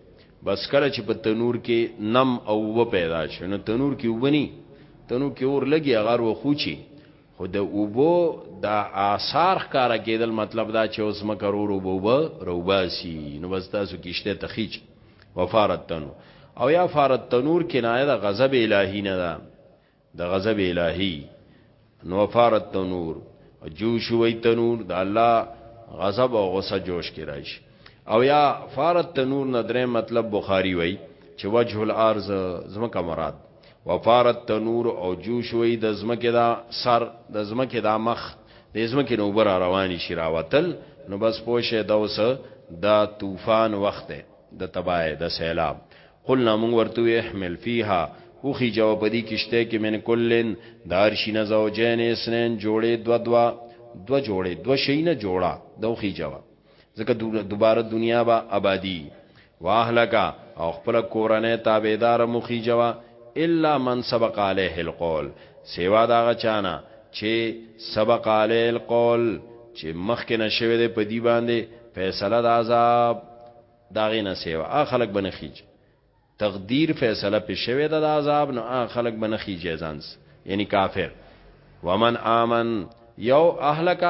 بس کله چې په تنور کې نم او و پیدا شي نو تنور کې وبني تنور کې اور لګي اگر و خوچی خو د اوبو د آثار ښکارا کېدل مطلب دا چې اوس مکرور وبو روباسي نو بس تاسو کېشته تخیچ وفارت تنور او یا فارت تنور کنایه د غضب الهی نه ده د غضب الهی نو فارت تنور جوش وی تنور د الله غضب او غصه جوش کې راشي او یا فارت تنور نه درې مطلب بخاری وی چې وجه الارض زمکه مراد وفارت تنور او جوش وی د زمکه دا سر د زمکه دا مخ د زمکه نو بر رواني شي راوتل نو بس پوشه دا اوس دا طوفان وخت د تباہ د سیلاب قلنا مونږ ورته وی احمل فیها اوخی جو په دې کشته کې من کلن دار شینه زوجین اسنین جوړې دو دوا دو جوړې دو شینه جوړه دوخی جو ځکه دوباره دنیا با آبادی واهلکا او خپل کورنۍ تابعدار مخی جو الا من سبق علیه القول سیوا دا غچانا چې سبق علیه القول چې مخکې نشوي د پدی باندې فیصله د عذاب دا غي نه سیوا ا خلق بنخیج تقدیر فیصله په شوی د عذاب نو ا خلق بنخیج ځانس یعنی کافر ومن امن یو اهلک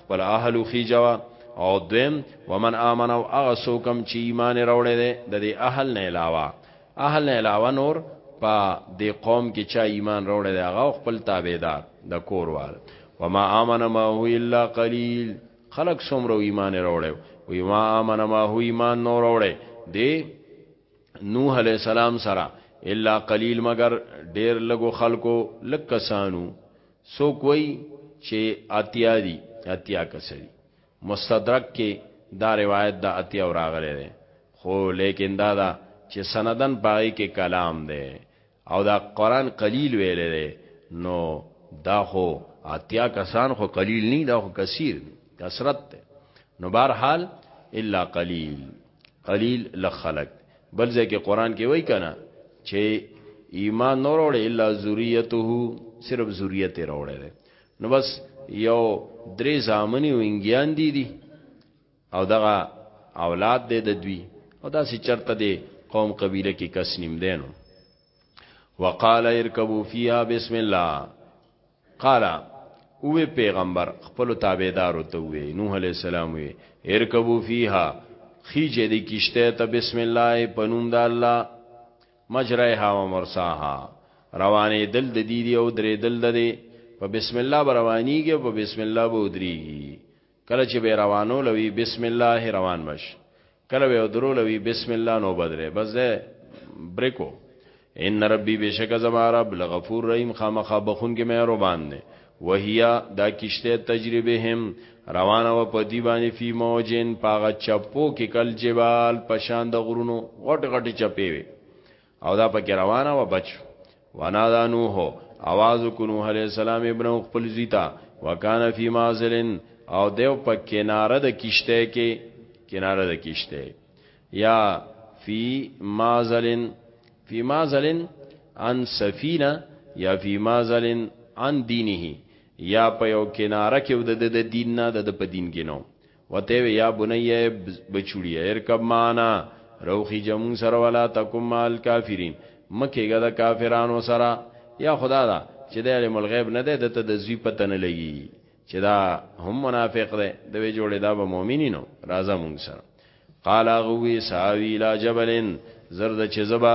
خپل اهل خیجوا او دویم ومن امن او هغه سوکم چې ایمان راوړی دی د دې اهل نه علاوه اهل نه علاوه نور په دې قوم کې چا ایمان راوړی دی هغه خپل تابعدار د کوروال وما امن ما هو الا قليل خلک څومره ایمان یې راوړی وی ما آمن ما هو ایمان نو راوړی دی نوح علیه السلام سره الا قلیل مگر ډیر لګو خلکو لک کسانو سو کوئی چې اتیا دی اتیا کس دی مستدرک کې دا روایت دا اتیا راغلی دی خو لیکن دا دا چې سندن پای کې کلام دی او دا قران قلیل ویل دی نو دا خو اتیا کسان خو قلیل نه دا خو کثیر دی کثرت دی نو بهر حال الا قلیل قلیل لخلق بل ځکه قران کې وای کنه چې ایمان نور وړي الا ذریته صرف ذریته راوړي نو بس یو درې زامنی وینګیان دي دي او دغه اولاد دی د دوی او دا سی چرته دی قوم قبیله کې کس نیم دینو وقال اركبوا فيها بسم الله قال او پیغمبر خپل تابعدار ته وی نوح علی السلام وی اركبوا فيها خیجه دی کشته ته بسم الله پنوم د الله مجرها و مرساها روانه دل د دی دی او درې دل د دی په بسم الله روانیږي په بسم الله به ودریږي کله چې به روانو لوي بسم الله روان مش کله به درو لوي بسم الله نو بدره بس ده بریکو ان ربي بشک زما رب لغفور رحیم خامخا بخون کې مهربان دی وهیا دا کشته تجربه هم روانه و په دی باندې فی موجن پاغه چپو کې کل جبال پشان د غرونو غټ غټ چپې وي او دا پکې روانه و بچ وانا دا نوح आवाज کو نوح علی السلام ابن خپل زیتا وکانه فی مازلن او دیو په کناره د کشته کې کناره د کشته یا فی مازلن فی مازلن ان سفینه یا فی مازلن ان دینه یا په یو کناره کې د د دین نه د په دین کې نو وته وی یا بنی بچوړی ارکب معنا روخی جمون سره ولا تکم مال کافرین مکیګه د کافرانو سره یا خدا دا چې د علم الغیب نه ده د ته د زوی پته نه لګي چې دا هم منافق ده د وی جوړې دا به مؤمنینو راځه مونږ سره قال غوی ساوی لا جبلن زرد چې زبا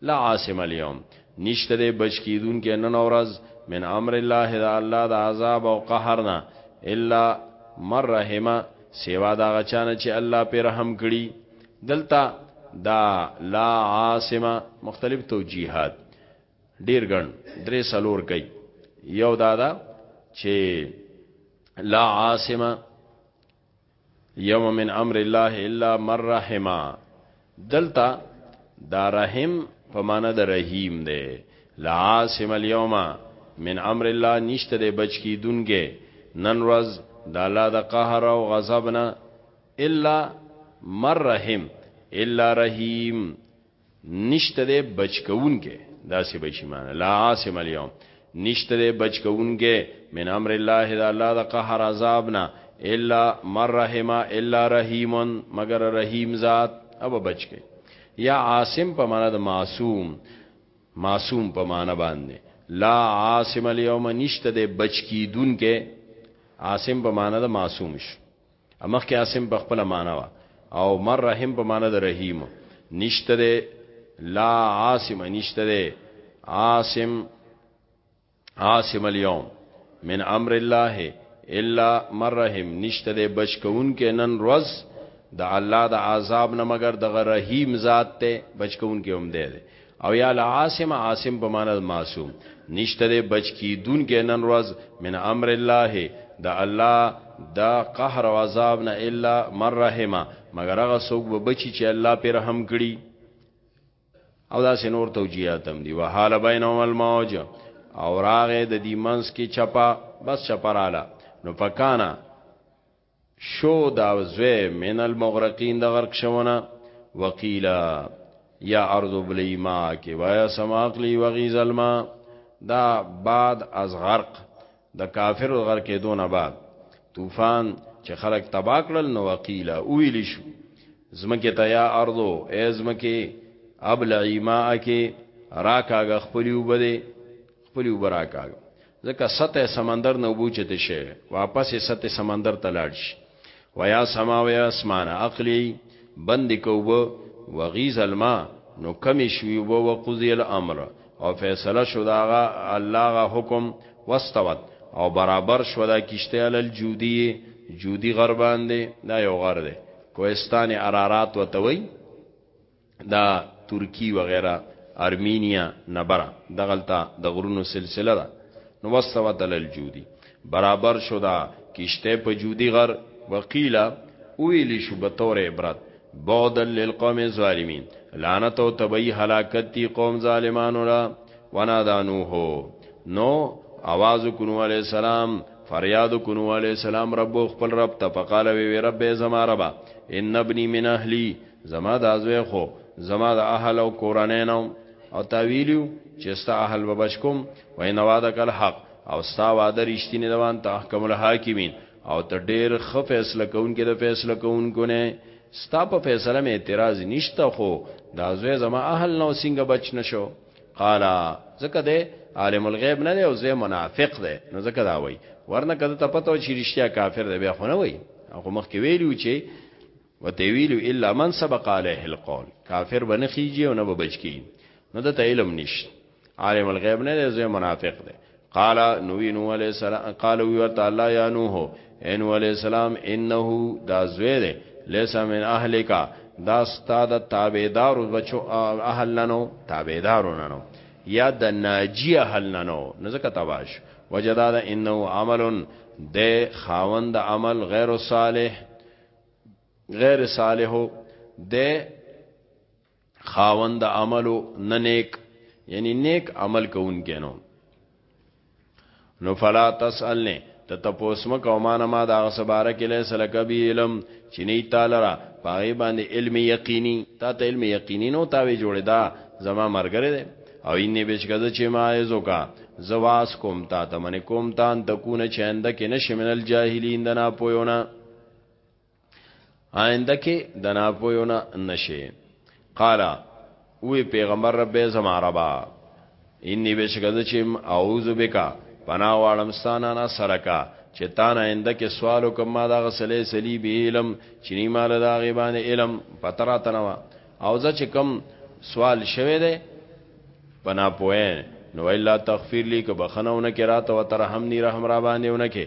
لا عاصم اليوم نشته دی بچ کیدون کې نن اورز من امر الله دا الله دا عذاب او قهرنا الا مر رحمه سیوا دا غچانه چې الله پر رحم کړي دلته دا لا عاصمه مختلف توجیهات ډیر ګڼ درې سلور کوي یو دا دا چې لا عاصمه یوم من امر الله الا من رحمه دلتا دا رحم په معنا د رحیم دی لا عاصم اليوم من امر الله نشته د بچ کی دونګه نن ورځ د الله د قهر او غضب نه الا مر رحم الا رحیم نشته دی بچ کوونکی داسې بشي معنی لا عاصم اليوم نشته دی بچ کوونکی من امر الله دا الله د قهر عذابنا الا مر رحمه الا رحیم مگر رحیم ذات اب بچ کی یا عاصم په معنا د معصوم معصوم په معنا باندې لا عاصم اليوم نشته دی بچ کی دونکې عاصم په معنا د معصوم شو مخکې عاصم په خپل معنا وا او مر رحم په معنا د رحیم نشته ده لا عاصم نشته ده عاصم عاصم اليوم من امر الله الا مر رحم نشته ده بچ کون کې نن روز د الله د عذاب نه مگر د رحیم ذات ته بچ کون کې هم ده او یا لعاصم عاصم په معنا معصوم نشته دی بچ کی دون کې نن ورځ من امر الله د الله د قهر او عذاب نه الا من رحمه مگر هغه څوک به بچی چې الله پر رحم کړي او دا سينور توجيهات هم دي وحال بينهم الموج او راغه د دې منس کې چپا بس چپراله نو پکانا شو دا زوی من المغرقین د غرق شونه وقیل یا ارض بلی ما کی وایا سماقلی وغیز الما دا بعد از غرق د کافر غرق دون بعد طوفان چې خلق تبا کړل نو وقیل او ویل شو زمکه ته یا ارضو ای زمکه ابلعی ما کی راکاګه خپل وبده خپل اوبه راکه ځکه سطح سمندر نه اوبه چته شي واپس یې سطح سمندر ته لاړ شي ویا سما ویا اسمان عقلی بند کوبه وغیز الماء نو کمی شوی وبه وقضی الامر او فیصله شو داغه الله غا حکم واستوت او برابر شو دا کشته ال الجودی جودی غربان دی دا یو غر دی کوهستان ارارات وتوی دا ترکی وغیره ارمینیا نبره دغلتا د غرونو سلسله ده نو وسوت الجودی برابر شو دا کشته په جودی غر وقیلا اویل شو به تور عبرت بعد للقوم الظالمین لعنت او تبعی هلاکت دی قوم ظالمانو را ونا دانو هو نو आवाज کونو علی السلام فریاد کونو علی السلام رب خپل رب ته فقال وی رب زما ربا ان ابنی من اهلی زما د ازوی خو زما د اهل او کورنۍ نو او تا ویلو چې ستا اهل به بچکم وای نه واده کل حق او ستا واده رښتینی دوان ته احکم الحاکمین او ته ډیر خه فیصله کوونکې د فیصله کوونکو نه ستا په فیصله مې اعتراض نشته خو دا زوی زما اهل نو څنګه بچ نشو قالا زکه ده عالم الغیب نه دی او زه منافق دی نو زکه دا وای ورنه کده ته پته و چې رښتیا کافر دی بیا خو نه وای هغه مخکې ویلو چې وتویل الا من سبق عليه القول کافر بنه خيږي او نه بچکی نو د علم نشته عالم الغیب نه دی زه منافق دی قال نو نو علی السلام قال وی تعالی یا نوح ان علی السلام انه دا زوی دی لیس من اهلک دا استاد تابعدار بچو اهل ننو تابعدار ننو یا د ناجی اهل ننو نزدک تباش وجدا انه عمل د خاوند عمل غیر صالح غیر صالحو د خاوند عملو نه نیک یعنی نیک عمل کوونکې نو نو فلا تسالنی ته تپوس م کومانه ما دا غسباره کې لیس لکبی علم چې نه تعالی را پای باندې علم یقیني تا ته علم یقیني نو تاوی جوړی دا زما مرګره ده او اینې بشکزه چې ما ایزو کا زواس کوم تا ته من کوم تا ان تکونه چنده کې نشمنل جاهلین دنا پویونه آینده کې د ناپویونه نشي قال وی پیغمبر رب زما ربا انی بشکد چې اعوذ بکا پنا واړم ستانه نه سرکا چې تا نه آینده کې سوال وکم ما دا غسلې صلیب علم چې نیمال دا غیبان علم پترا تنوا او ځکه چې کم سوال شوه دی پنا پوهه نو الا تغفیر لی که بخنهونه کې راته وترحمنی رحم را باندې ونه کې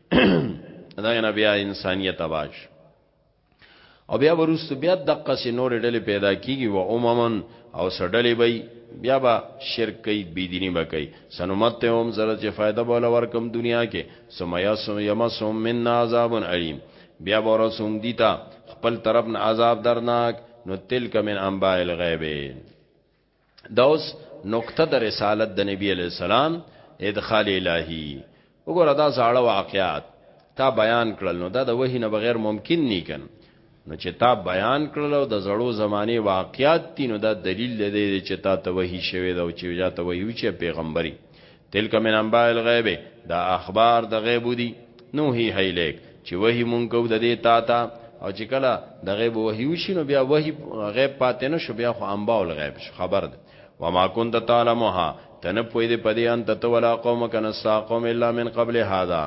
دا نه بیا انسانیت آباد شو او بیا ورستو بیا دقه سي نور ډلې پیدا کیږي و عمومن او سړلې وي بیا با شرک کوي بيدینی وکي سنمت هم زره چې فائدہ بوله ورکم دنیا کې سمیا سم یمسهم من عذاب الیم بیا ورسوم دیتا خپل طرف نه عذاب درناک نو تلک من انباء الغیب دا اوس نقطه د رسالت د نبی علی السلام ادخال الهی وګوره دا زاړه واقعات تا بیان کړل نو دا د وحی نه بغیر ممکن نه کن نو چې تا بیان کړل او د زړو زمانه واقعات دي نو دا دلیل دی چې تا ته وحی شوی دا او چې یا ته وحی او چې پیغمبري تلک من انباء الغیب دا اخبار د غیب دي نو هی هی لیک چې وਹੀ مونږ کو د دې تا تا او چې کله د غیب وਹੀ وشي نو بیا وਹੀ غیب پاتې نه شو بیا خو انباء الغیب شو خبر ده وما كنت تعلمها تنه پوی دې پدې انت تو ولا قومک نسا قوم الا من قبل هذا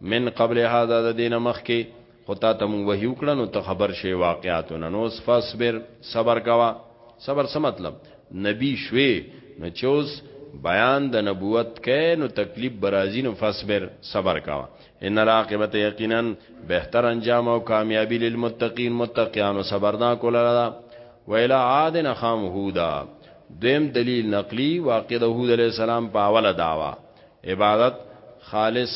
من قبل هذا د دین مخ کې خو تا ته مونږ وحی وکړه نو ته خبر شې واقعاتو نه نو اوس فصبر صبر کوا صبر څه مطلب نبی شوې نو چې اوس بیان د نبوت کې نو تکلیف برازي نو فصبر صبر کوا ان العاقبت یقینا بهتر انجام او کامیابی للمتقین متقیان صبرنا کولا و الی عاد نخام هودا دیم دلیل نقلی واقع د هود علی السلام په اوله داوا عبادت خالص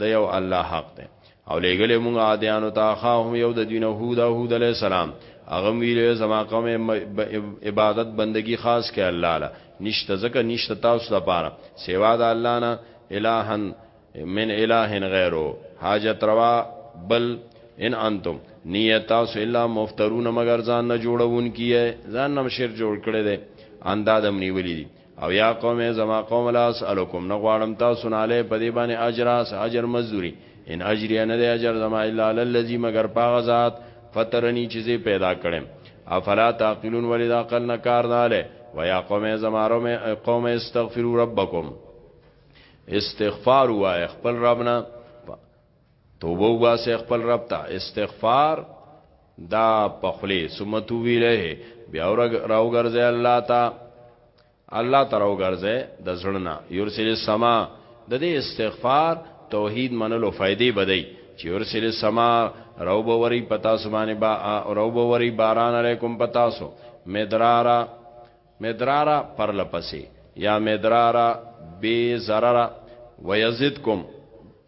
د یو الله حق دی او لګلې مونږه عادیانو ته خاهم یو د دین هود او هود علی السلام هغه ویلې زما قوم عبادت بندگی خاص کې الله لا نشته زکه نشته تاسو لپاره سیوا د الله نه الہن من الہن غیرو حاجت روا بل ان انتم نیت تاسو الا مفترون مگر ځان نه جوړون کیه ځان نه شر جوړ کړي دي اندادم نیولې دي او یا قوم زما قوم لا اسالکم نه غواړم تاسو نه علی په دې باندې اجر اس اجر مزدوری ان اجر نه دی اجر زما الا للذي مگر پاغه ذات فطرنی چیزې پیدا کړم افلا تعقلون ولید عقل نه کار نه له و یا قوم زما روم قوم استغفروا ربکم استغفار وای خپل ربنا توبه واسه خپل رب ته استغفار دا پخلی ثم توبی له بیا راو ګرځي الله تا الله تعالی راو ګرځي د زړنا یورسل السما د دې استغفار توحید منلو فائدې بدای چې یورسل السما راو بوري پتا سبانه با راو بوري باران علیکم پتا سو مدرارا مدرارا پرله پسې یا مدرارا بی ضرره ویزدکم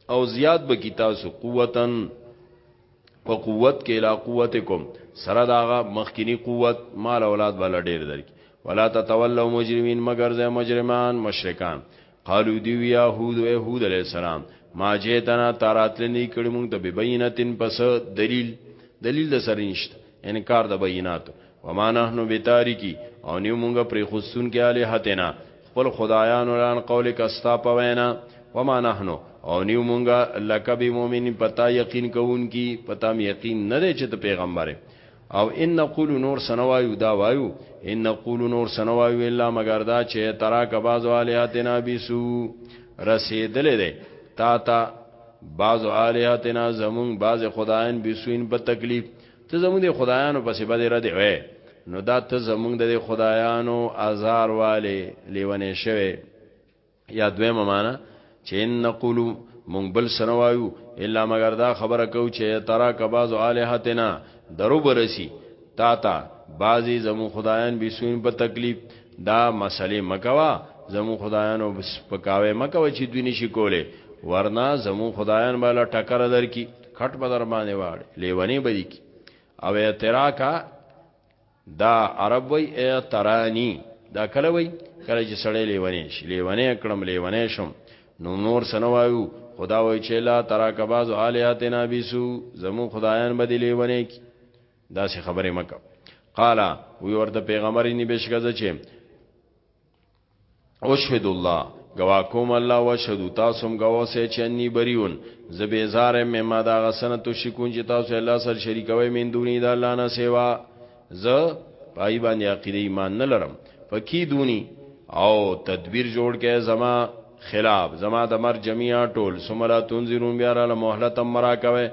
او زیاد به کی تاسو قوتا په قوت کې لا قوتکم سره داغه مخکینی قوت مال اولاد بل ډیر درک ولا تتولوا مجرمین مگر زه مجرمان مشرکان قالو دیو یهود و یهود علیہ السلام ما جیتنا تارات لنی کړي مونږ ته ببینتن پس دلیل دلیل د سره نشته انکار د بینات و ما نحنو بتاریکی او نیو مونږ پر خصون کې الی حتنا خپل خدایانو لان قول کستا پوینا و ما نحنو او نیو مونږ لکه به مؤمن پتا یقین کوونکی پتا می یقین نه دی چې ته پیغمبره او ان نقول نور څه نه وایو دا وایو ان نقول نور څه نه وایو الا مگر دا چې تراک بعض الهاتنا بیسو رسیدلې ده تا تا بعض الهاتنا زمون بعض خدایان بیسوین په تکلیف ته زمون د خدایانو پسې بده رد وې نو دا ته زمون د خدایانو آزار والے لیونه شوه یا دویمه معنا چې ان نقول مونږ بل سره وایو الا مگر دا خبره کو چې ترا کباز الہتنا درو برسی تا تا بازی زمو خدایان بسوین په تکلیف دا مسلې مکوا زمو خدایانو پکاوي مکوا چې دوی نشي کوله ورنا زمو خدایان بالا ټکر در کی کټ بدر باندې واړي لیونی بدی کی او اعتراکا دا عرب وی اعترانی دا کله وی کله چې سړی لیونی شي لیونی کړم لیونی شم نو نور سنوایو خدا وی چې لا ترا کباز الیاتنا بیسو زمو خدایان بدی لیونی کی دا سی خبره مکه قالا وی ورته پیغمبر نی بشکزه چې اشهد الله گوا کوم الله و شهدو تاسو هم گوا سه چې انی بریون ز بیزار مې ما دا غسنه تو شکون چې تاسو الله سره شریکوي مين دونی دا الله نه سیوا ز پای باندې عقیده ایمان نه لرم پکې دونی او تدبیر جوړ کې زما خلاف زما د مر جميعا ټول سملا تنذرون بیا را مهلت مرا کوي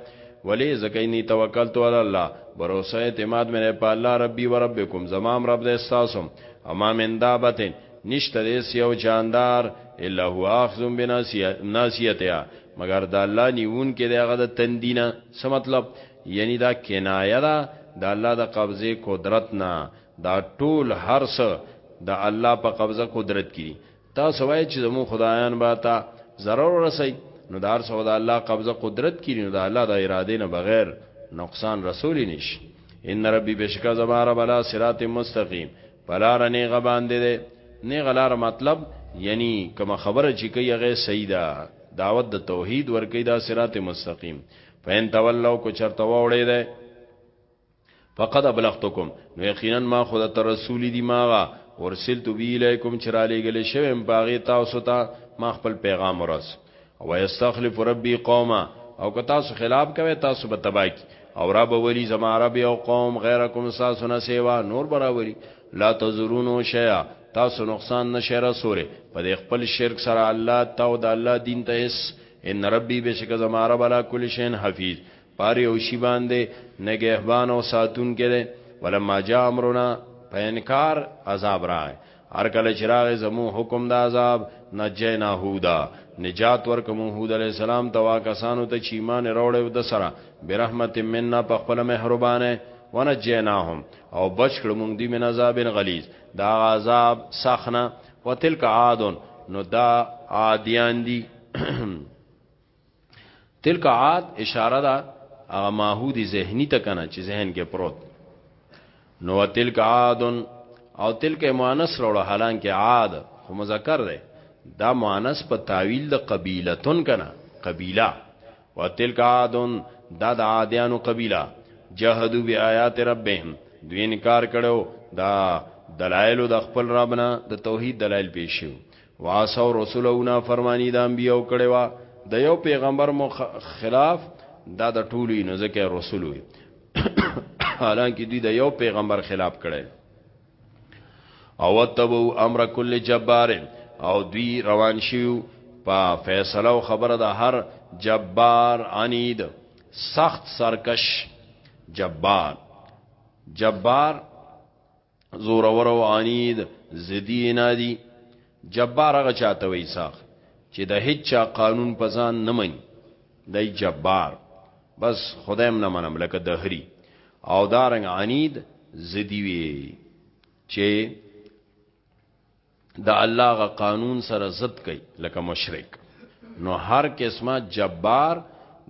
ولی زکه انی توکلت علی الله بروسه اعتماد مې په الله ربي و ربکم زمام رب د استاسم اما من دابتن نشته دې سیو جاندار الا هو اخذ بناسیه ناسیتها مگر د الله نیون کې دغه د تندینه څه مطلب یعنی دا کنایه ده د الله د قبضه قدرت نه دا ټول هرڅه د الله په قبضه قدرت کې تاسو وایئ چې زموږ خدایان به تا ضرر ورسوي، نو د هر څه خو د الله قبضه، قدرت، کې دي، نو د الله د ارادې نه بغیر نقصان رسولی نه شي. ان ربي بېشکه زما رب علی صراط مستقیم په لاره نېغه باندې دی، نېغه لاره مطلب یعنی کومه خبره چې کوي هغه صحیح ده، دعوت د توحید ورکوي دا صراط مستقیم، فإن تولوا که چېرته واوړېدی. فقد ابلغتکم نو یقینا ما خو درته رسولي دي ما هغه ارسلت به الیکم چې رالېږلی شوی یم په هغې تاسو ته ما خپل پیغام ورس او یستخلف ربي قوما او که تاسو خلاف کوئ تاسو به تباه کړي او رابولي زما رب یو قوم غیرکم ستاسو نه سېوا نور به راولي لا تضرونه شیئا تاسو نقصان نه شئ رسولی په دې خپل شرک سره الله ته او د الله دین ته هېڅ ان ربي بېشکه زما رب علی کل شیء حفیظ پر یو شی باندې نگهبان او ساتون کړي ولما جاء امرنا په انکار عذاب راغی هر کله چې راغی زمو حکم د عذاب نجینا هودا نجات ورکمو هود علی السلام توا کسانو ته چې ایمان راوړې د سره برحمت مننا په خپل مهربانه ونجیناهم او بچ کړو موږ دی من عذاب غلیظ دا عذاب سخنه وتلک عادن نو دا عادیان دی تلک عاد اشاره ده هغه ماحودی ذهنی ته کنه چې ذهن کې پروت نو تلک عاد او تلک مؤنث راوړه حالانکه عاد خو مذکر ده دا مؤنث په تعویل د قبیلتون کنه قبیله وتلک عاد دا د عادیانو قبیله جهدوا بیاات ربهم دوی انکار کړو دا دلایل د خپل ربنا د توحید دلایل پیښو واسو رسولونا فرمانی د انبیو کړي وا د یو پیغمبر مخ خلاف دا د ټولو نه ځکه رسول وي حالانکه دوی د یو پیغمبر خلاف کړي او تبو امر کل جبار او دوی روان شیو په فیصله او خبره د هر جبار عنید سخت سرکش جبار جبار زور ور او عنید زدی نادی جبار هغه چاته وای ساخ چې د هیڅ چا قانون په ځان نه مني دای جبار بس خدایم نه منم لکه دهری او دارنګ عنید زدی وی چې د الله غ قانون سره ضد کوي لکه مشرک نو هر قسمه جبار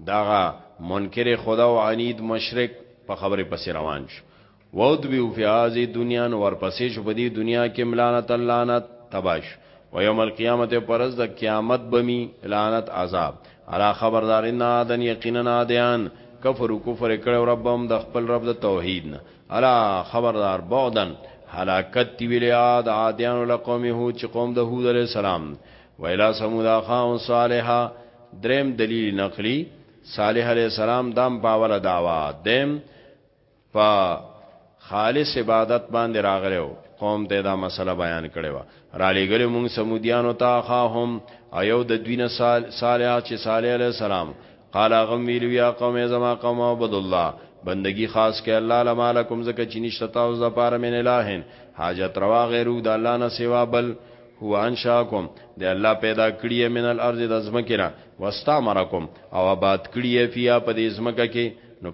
دغه منکر خدا او عنید مشرک په خبره پس روان شو وود بیو فی هذه دنیا نو ورپسې شو په دې دنیا کې ملانت اللعنت تباش و یوم القیامت پرز د قیامت بمی لعنت عذاب علا خبردار ان عادن یقینا عادیان کفر کفر کړه ربم د خپل رب د توحید نه الا خبردار بعدن هلاکت دی ویلی عاد عادیانو لقوم یهود چې قوم د هود علیہ السلام ویلا سمود اخاهم صالحا دریم دلیل نقلی صالح علیہ السلام دام پاوله داوا دیم په خالص عبادت باندې راغلو قوم ته دا مسله بیان کړي وا را لګل مونږ سمودیانو ته خاهم ایو د دوینه صالح چې صالح علیہ السلام قال غم ویلو یا قوم زما قوم عبد الله بندگی خاص کې الله لما لكم زکه چې نشته تاسو د پاره من الہن حاجت روا غیرو د الله نه سیوا بل هو انشاکم د الله پیدا کړی من الارض د زمکنا واستعمرکم او آباد کړی فیا په دې زمکه کې نو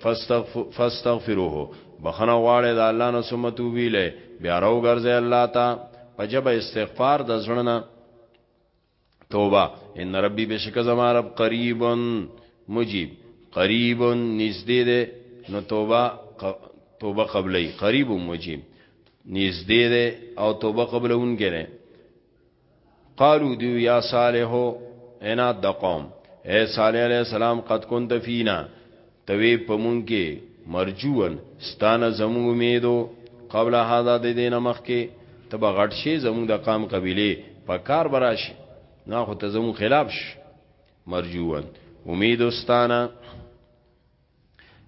فاستغفروه بخنه غواړی د الله نه سمتو ویلې بیا راو ګرځي الله تا پجب استغفار د زړه توبه ان ربی بشک زما رب قریب مجیب قریب نږدې ده نو توبه توبه قبلې قریب مجیب نږدې ده او توبه قبلونګې ده قالو دیو یا صالحو انا د قوم اے صالح علیہ السلام قد كنت فینا ته وې په مونږ کې مرجوا ستا نه زمونږ امید و، قبل هذا د دې نه مخکې، ته به غټ شې زمونږ د قام قبیلې په کار به راشې نه خو ته زمونږ خلاف شې مرجوا امید ستا نه.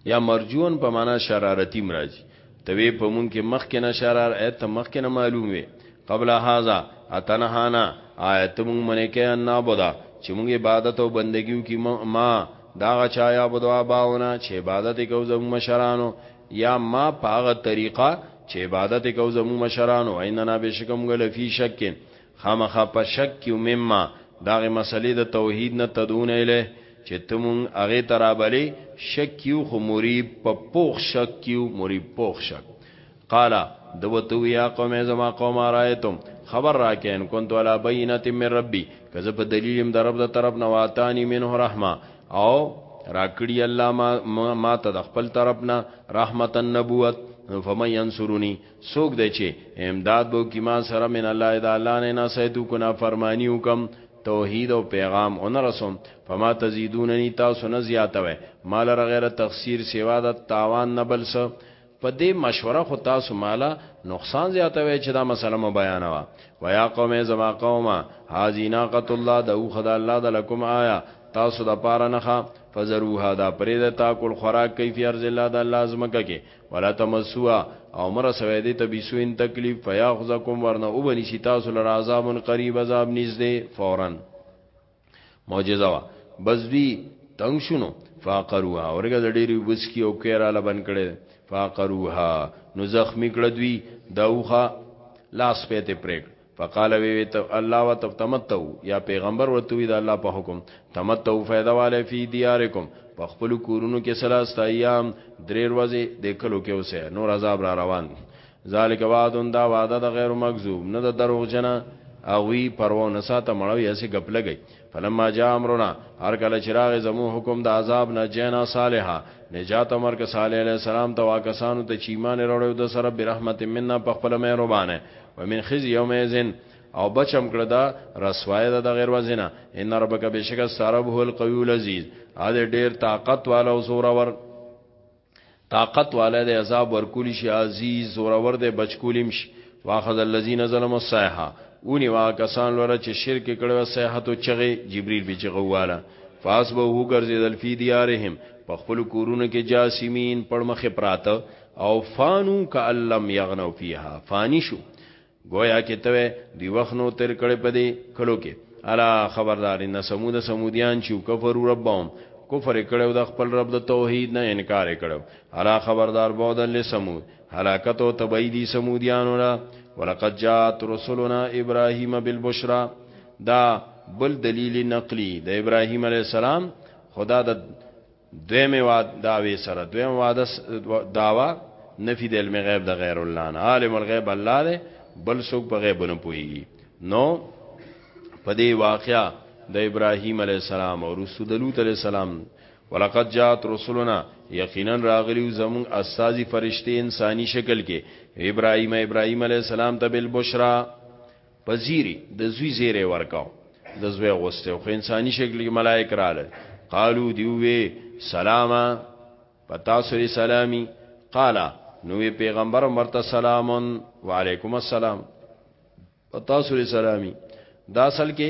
یا مرجوا په معنا شرارتي هم راځي. ته وې په مونږ کې مخکې نه شرار اې ته مخکې نه معلوم وې قبل هذا اتنهانا اې ته مونږ منې کې ان نعبدا چې مونږ عبادت او بندګي وکي ما داغه چا یا بدو اباونا چې عبادت کو زمو مشرانو یا ما پاغه طریقه چې عبادت کو زمو مشرانو عیننا بشکم غلفی شکین خامخا په شک کې یو مما، د هغې مسئلې د توحید نه تدعون الیه چې ته مونږ هغې ته رابلې، شک کې یو خو مریب په پوخ شک کې یو، مریب پوخ شک. قال ده ورته ووی، یا قوم ای زما قومه ارایتم خبر راکړئ ان کنت علی بینة من ربی که زه په دلیل یم د رب د طرف نه وآتانی منه رحمة او راکړي الله ما ماته د خپل طرف نه رحمة نبوت نو فمن ینصرنی سوک دی چې امداد بو کی ما سره من الله د الله نه نه سیدو کو نه فرمانی وکم توحید او پیغام اون رسوم فما تزيدونني تاسو نه زیاتوي مال غیر تخسیر سیوا د تاوان نه بل سه په دې مشوره خو تاسو مالا نقصان زیاتوي چې دا مسله مو بیانوا ويا قومه زما قومه حازینا قت الله د او خدای الله د لکم آیا تاسو د پاره نه فزروها دا پرې د تاکل خوراک کیفی ارز الله د الله زمکه کې ولا تمسوا او مر سوی دی ته بیسوین تکلیف فیاخذکم ورنه او بنی سی تاسو لر عذاب قریب عذاب نږدې فورا معجزه وا بس دی تنگ شونو فاقروها اورګه د ډیری بس کی او کیرا لبن کړي فاقروها نو زخمی کړه دوی دوخه لاس پته پرېک فقال وی وی تو الله وتتمتو یا پیغمبر ورته وی دا الله په حکم تمتو فائدہ والے فی دیارکم په خپل کورونو کې سلاست ایام درې ورځې د کلو کې اوسه نور عذاب را روان دي ذالک وعدون دا وعده د غیر مکذوب نه د دروغ جنا اوی پروا نه ساته مړوي اسې غپلګي فلما جاء امرنا هر کله چې راغې زمو حکم د عذاب نه جنا صالحا نجات امر که صالح علیہ السلام ته واکسانو ته چې ایمان وروړو د سره برحمت مننا په خپل مهربانه ومن خزي یوم اذن او بچم کړه دا رسوای ده د غیر وزنا ان ربک بشک سرب هو القوی العزیز ا دې ډیر طاقت والا او زوره ور طاقت والا د عذاب ورکول شي عزیز زورور د بچکولم شي واخذ الذين ظلموا الصيحه اونی وا کسان لره چې شرک کړو صيحتو چغه جبريل به چغه والا فاسبهو ګرځیدل فی دیارهم په خپل کورونه کې جاسمین پړمخه پراته او فانو کعلم یغنو فیها فانی شو گویا کې ته دی وخت نو تر کړي پدې کلو کې الا خبردار ان سمود سمودیان چې کفر ربهم کفر کړو د خپل رب د توحید نه انکار کړو الا خبردار بود له سمود هلاکت او تبعیدی سمودیان را ولقد جاءت رسلنا ابراهیم بالبشرا دا بل دلیل نقلی د ابراهیم علی السلام خدا د دویمه واد داوی سره دویمه واد داوا نفی د علم غیب د غیر الله نه عالم الغیب الله دی بل څوک په غیب نه پوهیږي نو په دې واقعیا د ابراهیم علی السلام او رسول لوط علی السلام ولقد جاءت رسلنا یقینا راغلیو زمون استاذی فرشتي انساني شکل کې ابراهیم ابراهیم علی السلام ته بالبشرا په زیری د زوی زیری ورکاو د زوی غوسته خو انساني شکل کې ملائک رااله قالو دیوې سلاما پتا سوري سلامي قالا نو پیغمبر مرته سلامون وعلیکم السلام پتا سوري سلامي دا اصل کې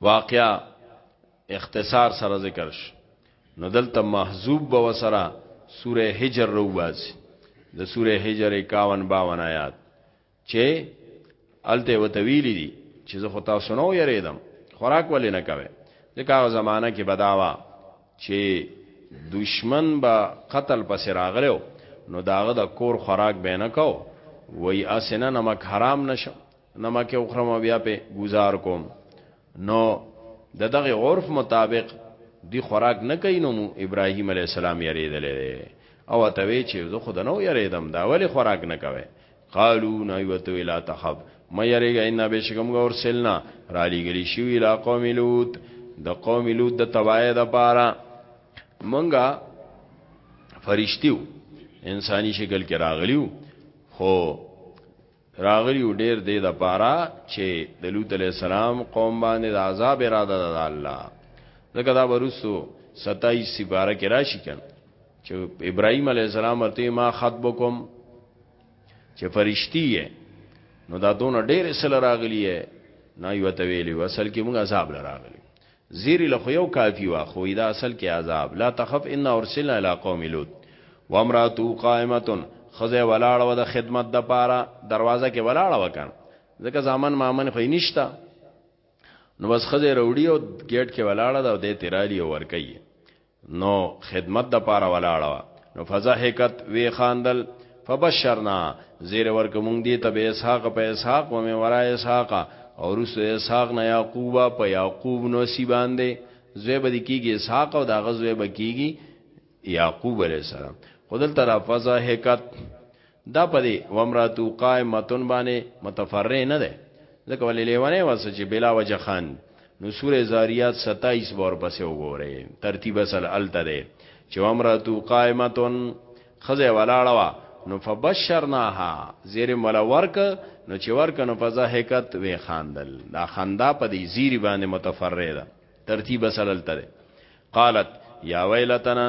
واقعا اختصار سره ذکر شي نو دلته محذوب به وسره سوره هجر روباسي د سوره هجر 51 52 آیات چې الته وتویل دي چې زه خو تاسو نو یریدم خوراک ولې نه کوي ځکه هغه زمانہ کې بداوا چې دشمن به قتل پس راغلو نو داغه د کور خوراک به نه کو وای اسنه نمک حرام نشم نمکه وخرم بیا په گزار کوم نو د دغه عرف مطابق دی خوراک نه کوي نو ابراهيم عليه السلام یریدل او ته وی چې زه خود نو یریدم دا ولی خوراک نه کوي قالو نه وته ویلا تخب ما یریګا ان بشکم غور سلنا را لګلی شو اله قوم لوط د قوم لوط د تبای د پاره مونږه فرشتیو انساني شکل کې راغلیو خو راغلی ډیر دی د پاره چې د لوط علی السلام قوم باندې د عذاب اراده ده الله ځکه دا ورسو 27 سپاره کې راشي کړه چې ابراهيم عليه السلام ورته ما خطبکم چې فرشتي یې نو دا دون ډېر سره راغلی یې نه یو ته ویلی وصل کې موږ عذاب لراغلی زیری له خو یو کافی وه خو دا اصل کی عذاب لا تخف انا ارسلنا الی قوم لوط وامراته قائمه خزه ولاړه و د خدمت د پاره دروازه کې ولاړه وکړ ځکه ځامن مامن خو نشتا نو بس خزه وروړي او گیټ کې ولاړه دا د تیرالی او ورکی نو خدمت د پاره ولاړه وا نو فضحکت وی خاندل فبشرنا زیر ورک مونږ دی ته به اسحاق په اسحاق و می ورا اسحاق او رسو اسحاق نه یعقوب په یعقوب نو سی باندې زوی به کیږي اسحاق او داغه زوی به کیږي یعقوب علی السلام خدل تر فضحکت دا په دې وامراته قائمة باندې متفرع نه دی ځکه ولې لېونی وسه چې بلا وجه خاندي نو سورة ذاريات ستائیس به ورپسې وګورئ ترتیب اصل هلته دی چې وامراته قائمة ښځه یې ولاړه وه نو فبشرناها زیر یې مولا ورکړ نو چې ورکړ نو فضحکت وې خاندل دا خندا په دې زیري باندې متفرع ده ترتیب اصل هلته دی قالت یا ویلتنا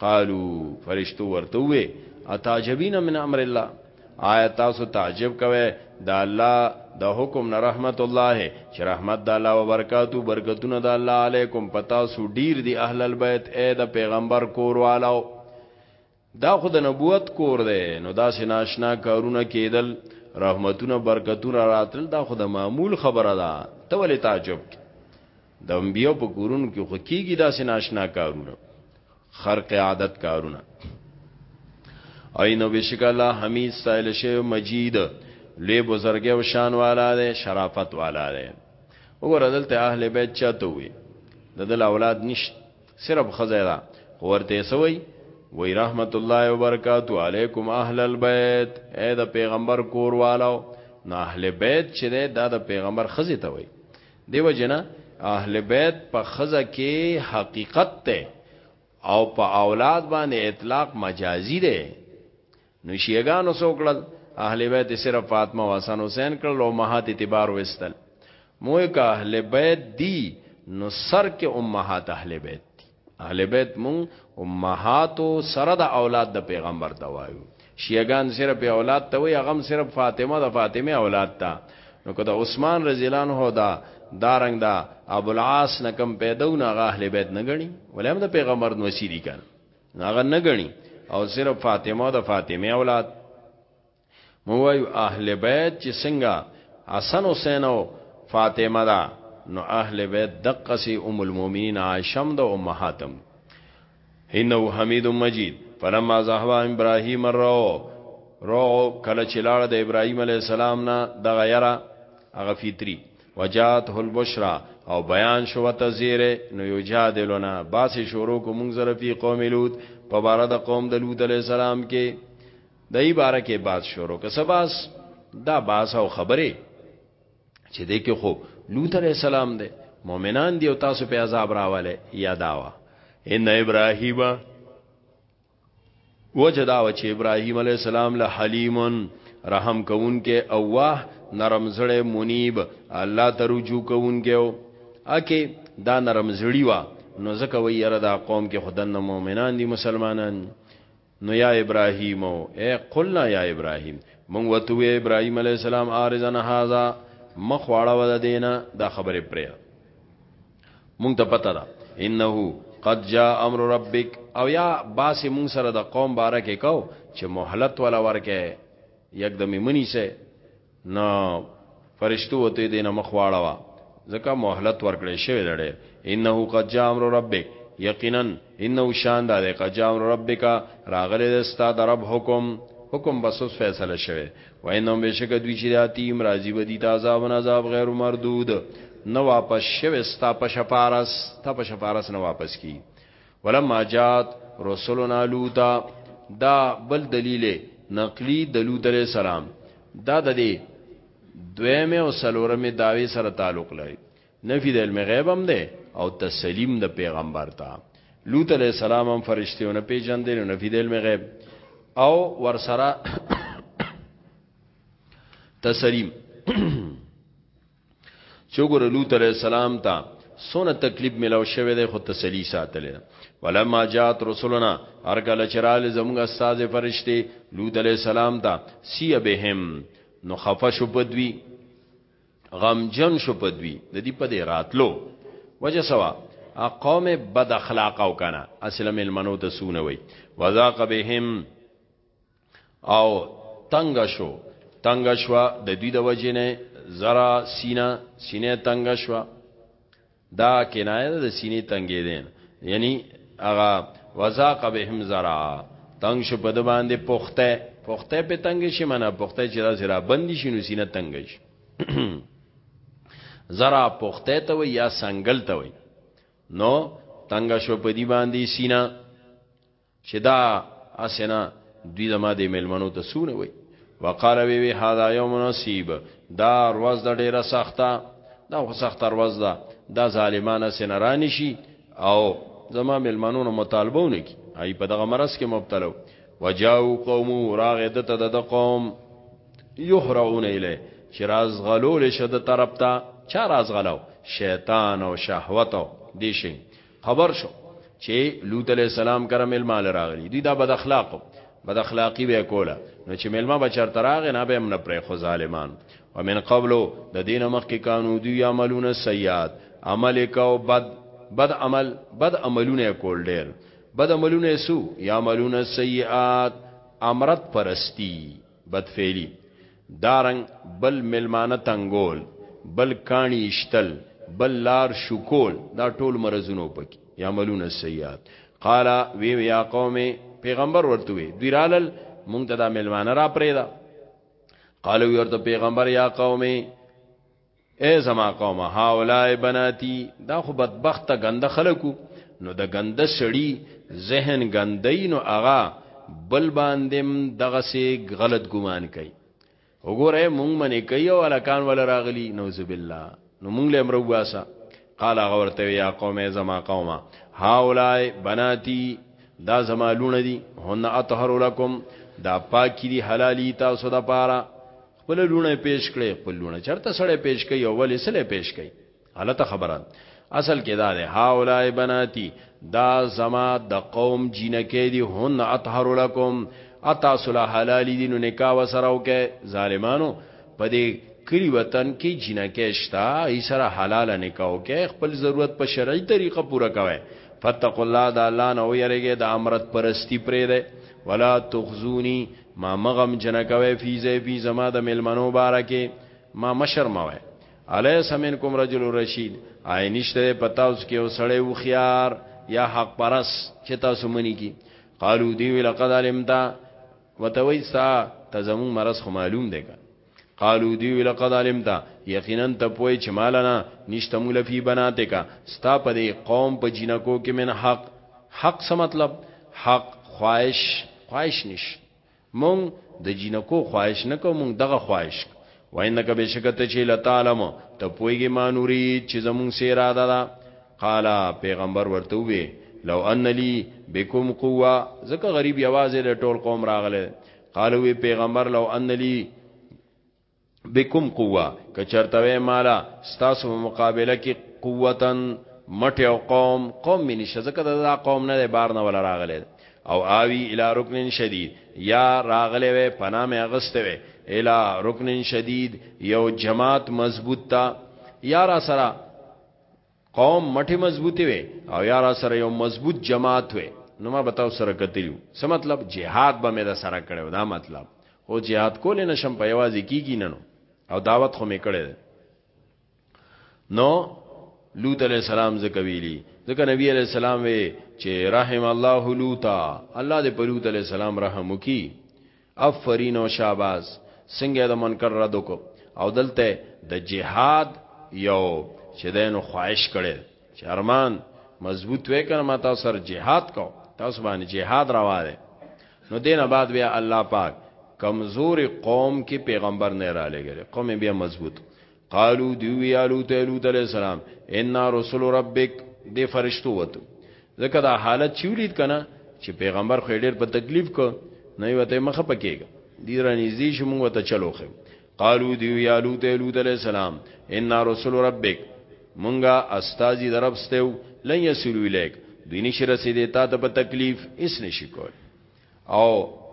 قالو فرشتو ورته وې اتعجبین من امر الله آیا تاسو تعجب کوئ د الله د حکم نه رحمت الله چې رحمت د الله او برکاتو برکتونه د الله علیکم پتا سو ډیر دی اهل البیت اے د پیغمبر کور والو دا خود نبوت کور دی نو دا سناشنا کارونه کېدل رحمتونه برکتونه راتل دا خود معمول خبره ده ته ولې تعجب کی د انبیو په کورونو کې خو کیږي داسې ناشنا کارونه خرق عادت کارونه اینو بشک الله حمید سائل شی مجید لوی بزرګي او شان والا دی شرافت والا دی وګوره دلته اهل بیت چاته وي د دل اولاد نشته صرف خزیرا ورته سوی وی رحمت الله وبرکاتو علیکم اهل البیت اے د پیغمبر کور والو نه اهل بیت چې دا د پیغمبر خزی ته وي دیو جنا اهل بیت په خزه کې حقیقت ته او په اولاد باندې اطلاق مجازي دی نو شیعاګانو سوکړل اهل بیت صرف فاطمه او حسن حسین کړل او مهات اعتبار وستل موږ که اهل بیت دی نو سر کې امهات اهل بیت دی اهل بیت مونږ امهاتو سره د اولاد د پیغمبر ته وایو شیعاګان صرف اولاد ته وایي هغه صرف فاطمه د فاطمه اولاد ته نو که د عثمان رضی الله عنه دا دارنګ دا ابو العاص نه کم پیدو نه هغه اهل بیت نه غني ولې هم د پیغمبر نو سیدی کړه هغه نه غني او صرف فاطمه د فاطمه اولاد مو وایو اهل بیت چې څنګه حسن حسین او فاطمه دا نو اهل بیت دقسی ام المؤمنین عائشه د امهاتم انه حمید مجید فلما ذهب ابراهیم الرو رو کله چې لاړ د ابراهیم علی السلام نه د غیره هغه فطری وجات هل بشرا او بیان شو تزیره نو یجادلنا باس شروع کو مونږ زره فی قوم لوط په بار د قوم د لوط علی السلام کې دای باره کې باز شروع که سباس دا باز او خبره چې دې کې خو لوط علیہ السلام دې مؤمنان دی او تاسو په عذاب راواله یا داوا ان ابراهیم وجداو چې ابراهیم علیہ السلام له حلیمن رحم کون کې اوه نرم زړه منیب الله ته رجوع کون کې او اکه دا نرم زړی وا نو زکه وی یره دا قوم کې خدن مؤمنان دي مسلمانان نو یا ابراهیم او اے قلنا یا ابراهیم مونږ وته وی ابراهیم علی السلام ارزن هاذا مخواړه ود دینه دا خبره پرې مونږ ته پته ده انه قد جاء امر ربک او یا باس مونږ سره د قوم باره کې کو چې مهلت ولا ورکه یک د میمنی سه نه فرشتو ته دې نه مخ واړوه ځکه مهلت ورکړی شوی ده ډېر انه قد جاء امر ربک یقینا انه شان دا دی قد جاء امر ربک راغلی دی ستا د رب حکم حکم بس اوس فیصله شوی وانهم بشک دوی چې داتیم راضی بدی تعذاب عذاب غیر مردود نه واپس شوی ستا په شفارس تا په شفارس نه واپس کی ولما جات رسولنا لوطا دا بل دلیل نقلی د لوط علیہ السلام دا د دې دویمه او سلورمه داوی سره تعلق لري نفی د علم غیب هم ده او تسلیم د پیغمبر ته لوط علیہ السلام هم فرشتيونه پیژن دي نفی د علم غیب او ورسره تسلیم چې ګور لوط علیہ السلام ته سونه تکلیف ملاو شوه د خو تسلی ساتلې ولما جات رسولنا هر کله چرال زموږ استاد فرشتي لوط علیہ السلام ته سی بهم نو خفه شو پدوی غم جن شو پدوی د دې په دې راتلو وجه سوا ا قوم بد اخلاق او کنه اسلام المنو ته سونه وي وذاق بهم او تنگ شو تنگ شو د دوی د وجنه زرا سینا سینه تنگ شو دا کنایه د سینې تنگې دي یعنی اغا وزاق بهم زرا تنگ شو په د باندې پخته پخته په تنگ شي منه پخته چې دا زرا بندي شي نو سینه تنگ شي زرا پخته ته وي یا سنگل ته وي نو تنگ شو په دی باندې سینا چې دا هسې نه دوی زما دې مېلمنو ته څونه وایي وقال وی وی هاذا یوم نصیب دا ورځ د ډیره سخته دا خو سخته ورځ ده دا ظالمانه سنرانی شي او زما ملمنونو مطالبهونه کی ای په دغه مرز کې مبتلو وجاو قوم راغه د ته د قوم یحرعون الیه چې راز غلول شد طرف ته چا راز غلو شیطان او شهوت او دیشي خبر شو چې لوط علی السلام کرم المال راغلی دی دا بد اخلاقو بد اخلاقی به کوله نو چې ملما بچر تراغ نه به من پر خو ظالمان ومن قبلو د دین مخ کې قانون دی عملونه سیئات عمل کو بد بد عمل بد عملونه کول ډیر بد عملونه سو یا عملونه سیئات امرت پرستی بد فعلی دارنګ بل مېلمانه تنګول، بل کاڼي ايشتل، بل لار شوکول، دا ټول مرضونه په کې، يعملون السيئات، قال وی وی يا قوم پيغمبر ورته وی دوی رالل مونږ ته دا مېلمانه را پرېدا قالو ورته پيغمبر يا قوم اے زما قوم هاولای بناتی دا خو بدبخت غنده خلکو نو د غنده سړی ذهن غندای نو اغا بل باندې دغه سي غلط ګمان کوي وګوره مونږ منې کوي او الکان ول راغلی نوذ بالله نو مونږ له امر واسه قال غورته یا قوم زما قومه هاولای بناتی دا زما لونه دي هن اطهر لكم دا پاکی دي حلالي تاسو د پاره خپل لونه پیش کړي خپل لونه چرته سړی پیش کوي او ولې سړی پیش کوي غلطه خبره اصل کې دا ده هاولای بناتی دا زما د قوم جنکې دي هن اطهر لكم اتا صلح حلال دي نو نکاح وسره وکي ظالمانو په دې کلی وطن کې جنکې شتا ای سره حلال نکاح وکي خپل ضرورت په شرعي طریقه پوره کوي فتق الله د الله نه ويریږي د امرت پرستی پرې ده ولا تخزونی ما مغم جنکوي فی زی فی زما د ملمنو بارکه ما مشر موي الیس منکم رجل رشید آی نشته پتا اوس کې وسړی و خيار یا حق پرس چې تاسو منی کی قالو دی لقد علمتا وتویسا تزمون مرس خو معلوم دی که قالو دیو لقد علمت یقینا ته پوی چې مالنا نشته مولا فی بناتک ستا په دې قوم په جنکو کې من حق حق څه مطلب حق خواهش خواهش نش مون د جنکو خواهش نه کوم دغه خواهش وینک بشکته چې لتعلم ته پویږي مانوري چې زمون سیرا ده قالا پیغمبر ورته وی لو ان لی بكم قوه زکه غریب یوازې له ټول قوم راغله قالو وی پیغمبر لو ان لی بكم قوه کچرتوي مالا ستاسو په مقابله کې قوتن مټه او قوم قوم مې نشه ځکه دا قوم نه دی بار نه ولا راغلی او آوی الی رکن شدید یا راغلی وې پنا مې اغسته وې الی رکن شدید یو جماعت مضبوط تا یا را سره قوم مټه مضبوطی وي او یارا سره یو مضبوط جماعت وي نو ما بتاو سره کتلیو څه مطلب جهاد به مې د سره کړو دا مطلب او جهاد کول نه شم په یوازې کیږي نه نو او دعوت خو مې کړی نو لوط علیہ السلام زکه ویلی زکه نبی علیہ السلام وی چې رحم الله لوطا الله دې په لوط علیہ السلام رحم وکي افرین او شاباز څنګه د منکر رد کو او دلته د جهاد یو چې دینو خواهش کړي چې ارمان مضبوط وې کنه ما تاسو سره جهاد کو تاسو باندې جهاد روا ده نو دینه بعد بیا الله پاک کمزوري قوم کې پیغمبر نه را لګره قوم بیا مضبوط قالو دی ویالو ته لوط علیہ السلام ان رسول ربک دی فرشتو وته ځکه دا حالت چولید کنه چې پیغمبر خو ډیر په تکلیف کو نه وته مخه پکېګا دی رانیزي شو موږ ته چلو خو قالو دی ویالو ته لوط علیہ السلام ان رسول ربک مونږه استاجی دربستو لن یسلو الیک دوی نشی رسیدې تا ته په تکلیف اس نشی کول او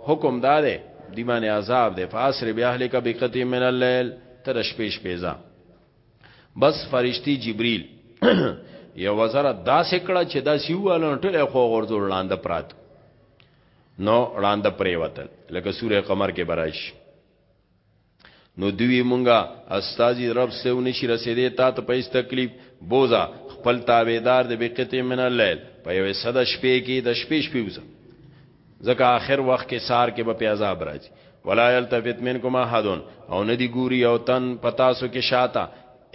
حکم دا دی دی باندې عذاب دی فاسر بیاهلک بقتی من الليل تر شپې شپې ځه بس فرشتي جبريل یو وزره دا سکړه چې دا سیواله ټول خو غورځو وړاندې پرات نو وړاندې پریوتل لکه سوره قمر کې برائش نو دوی مونږه استاذی رب سه ونشي رسیدې تا ته پیس تکلیف بوزا خپل تابعدار د بقته من الليل په یو صد شپې کې د شپې شپې وزه ځکه آخر وخت کې سار کې به پیازاب راځي ولا یلتفت منکم احد او ندی ګوري او تن پتاسو کې شاته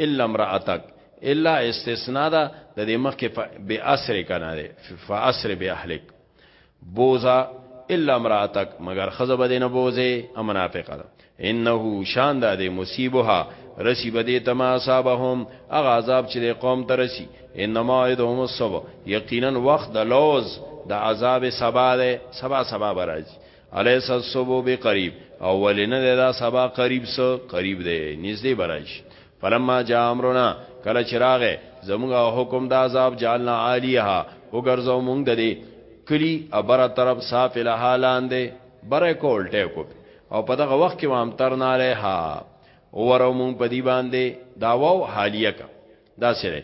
الا امراتک الا استثناء ده د دې مخ کې به اسر کنه ده فاسر به اهلک بوزا الا امراتک مگر خزه بده نه بوزه امنافقه ده انه شان ده ده مصیبها رسی بده تما اصابهم اغا عذاب چې قوم ته رسی انما ایدهم الصبح یقینا وخت د لوز د عذاب سبا ده سبا سبا برازي الیس الصبح بقریب او ولنه دا سبا قریب سو قریب دی نږدې برش فلما جاء امرنا کله چراغه زموږه حکم د عذاب جالنا عالیها وګرځو موږ د دې کلی ابره طرف سافل حالاندې بره کول ټیکو او په دغه وخت کې وام ترنا لها اورو موږ په دی باندې داوو حالیه کا دا سره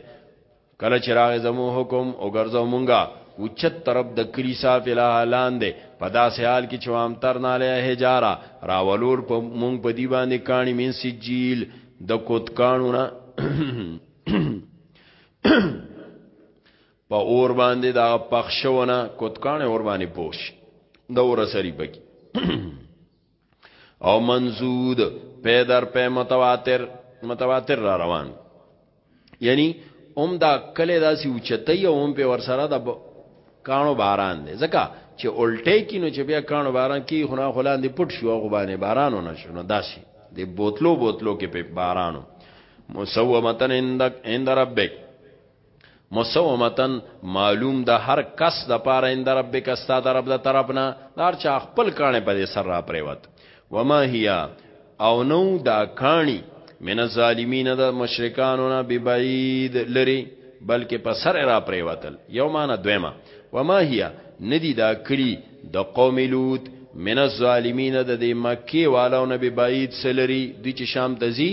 کله چې راغې زمو حکم او ګرځو مونږه اوچت طرف د کلی صاف الها لاندې په داسې حال کې چې وام تر نه له هجاره راولور په مونږ په دی باندې کانی من سجیل د کوت کانونه په اور باندې دا پخښونه کوت کانه اور باندې پوش د اور سری بګي او منزود پی در پی متواتر متواتر را روان یعنی اوم دا کله داسې اوچتای او اوم په ورسره د کانو باران دی ځکه چې الټه کینو چې بیا کانو باران کی خنا خلان دی پټ شو غو باندې بارانو نشو داسې دی بوتلو بوتلو کې په بارانو مسومتن عند عند ربک مسومتن معلوم د هر کس د پاره اند ربک استا د رب د طرفنا دار چا خپل کانه په سر را پریوت وما هيا او نو دا کانی من الظالمین د مشرکانو نه ببعید لري بلکې په سر را پریوتل یو معنا دویما وما هيا ندی دا کلی د قوم لوط من الظالمین د مکه والو نه ببعید سلری د چې شام تزي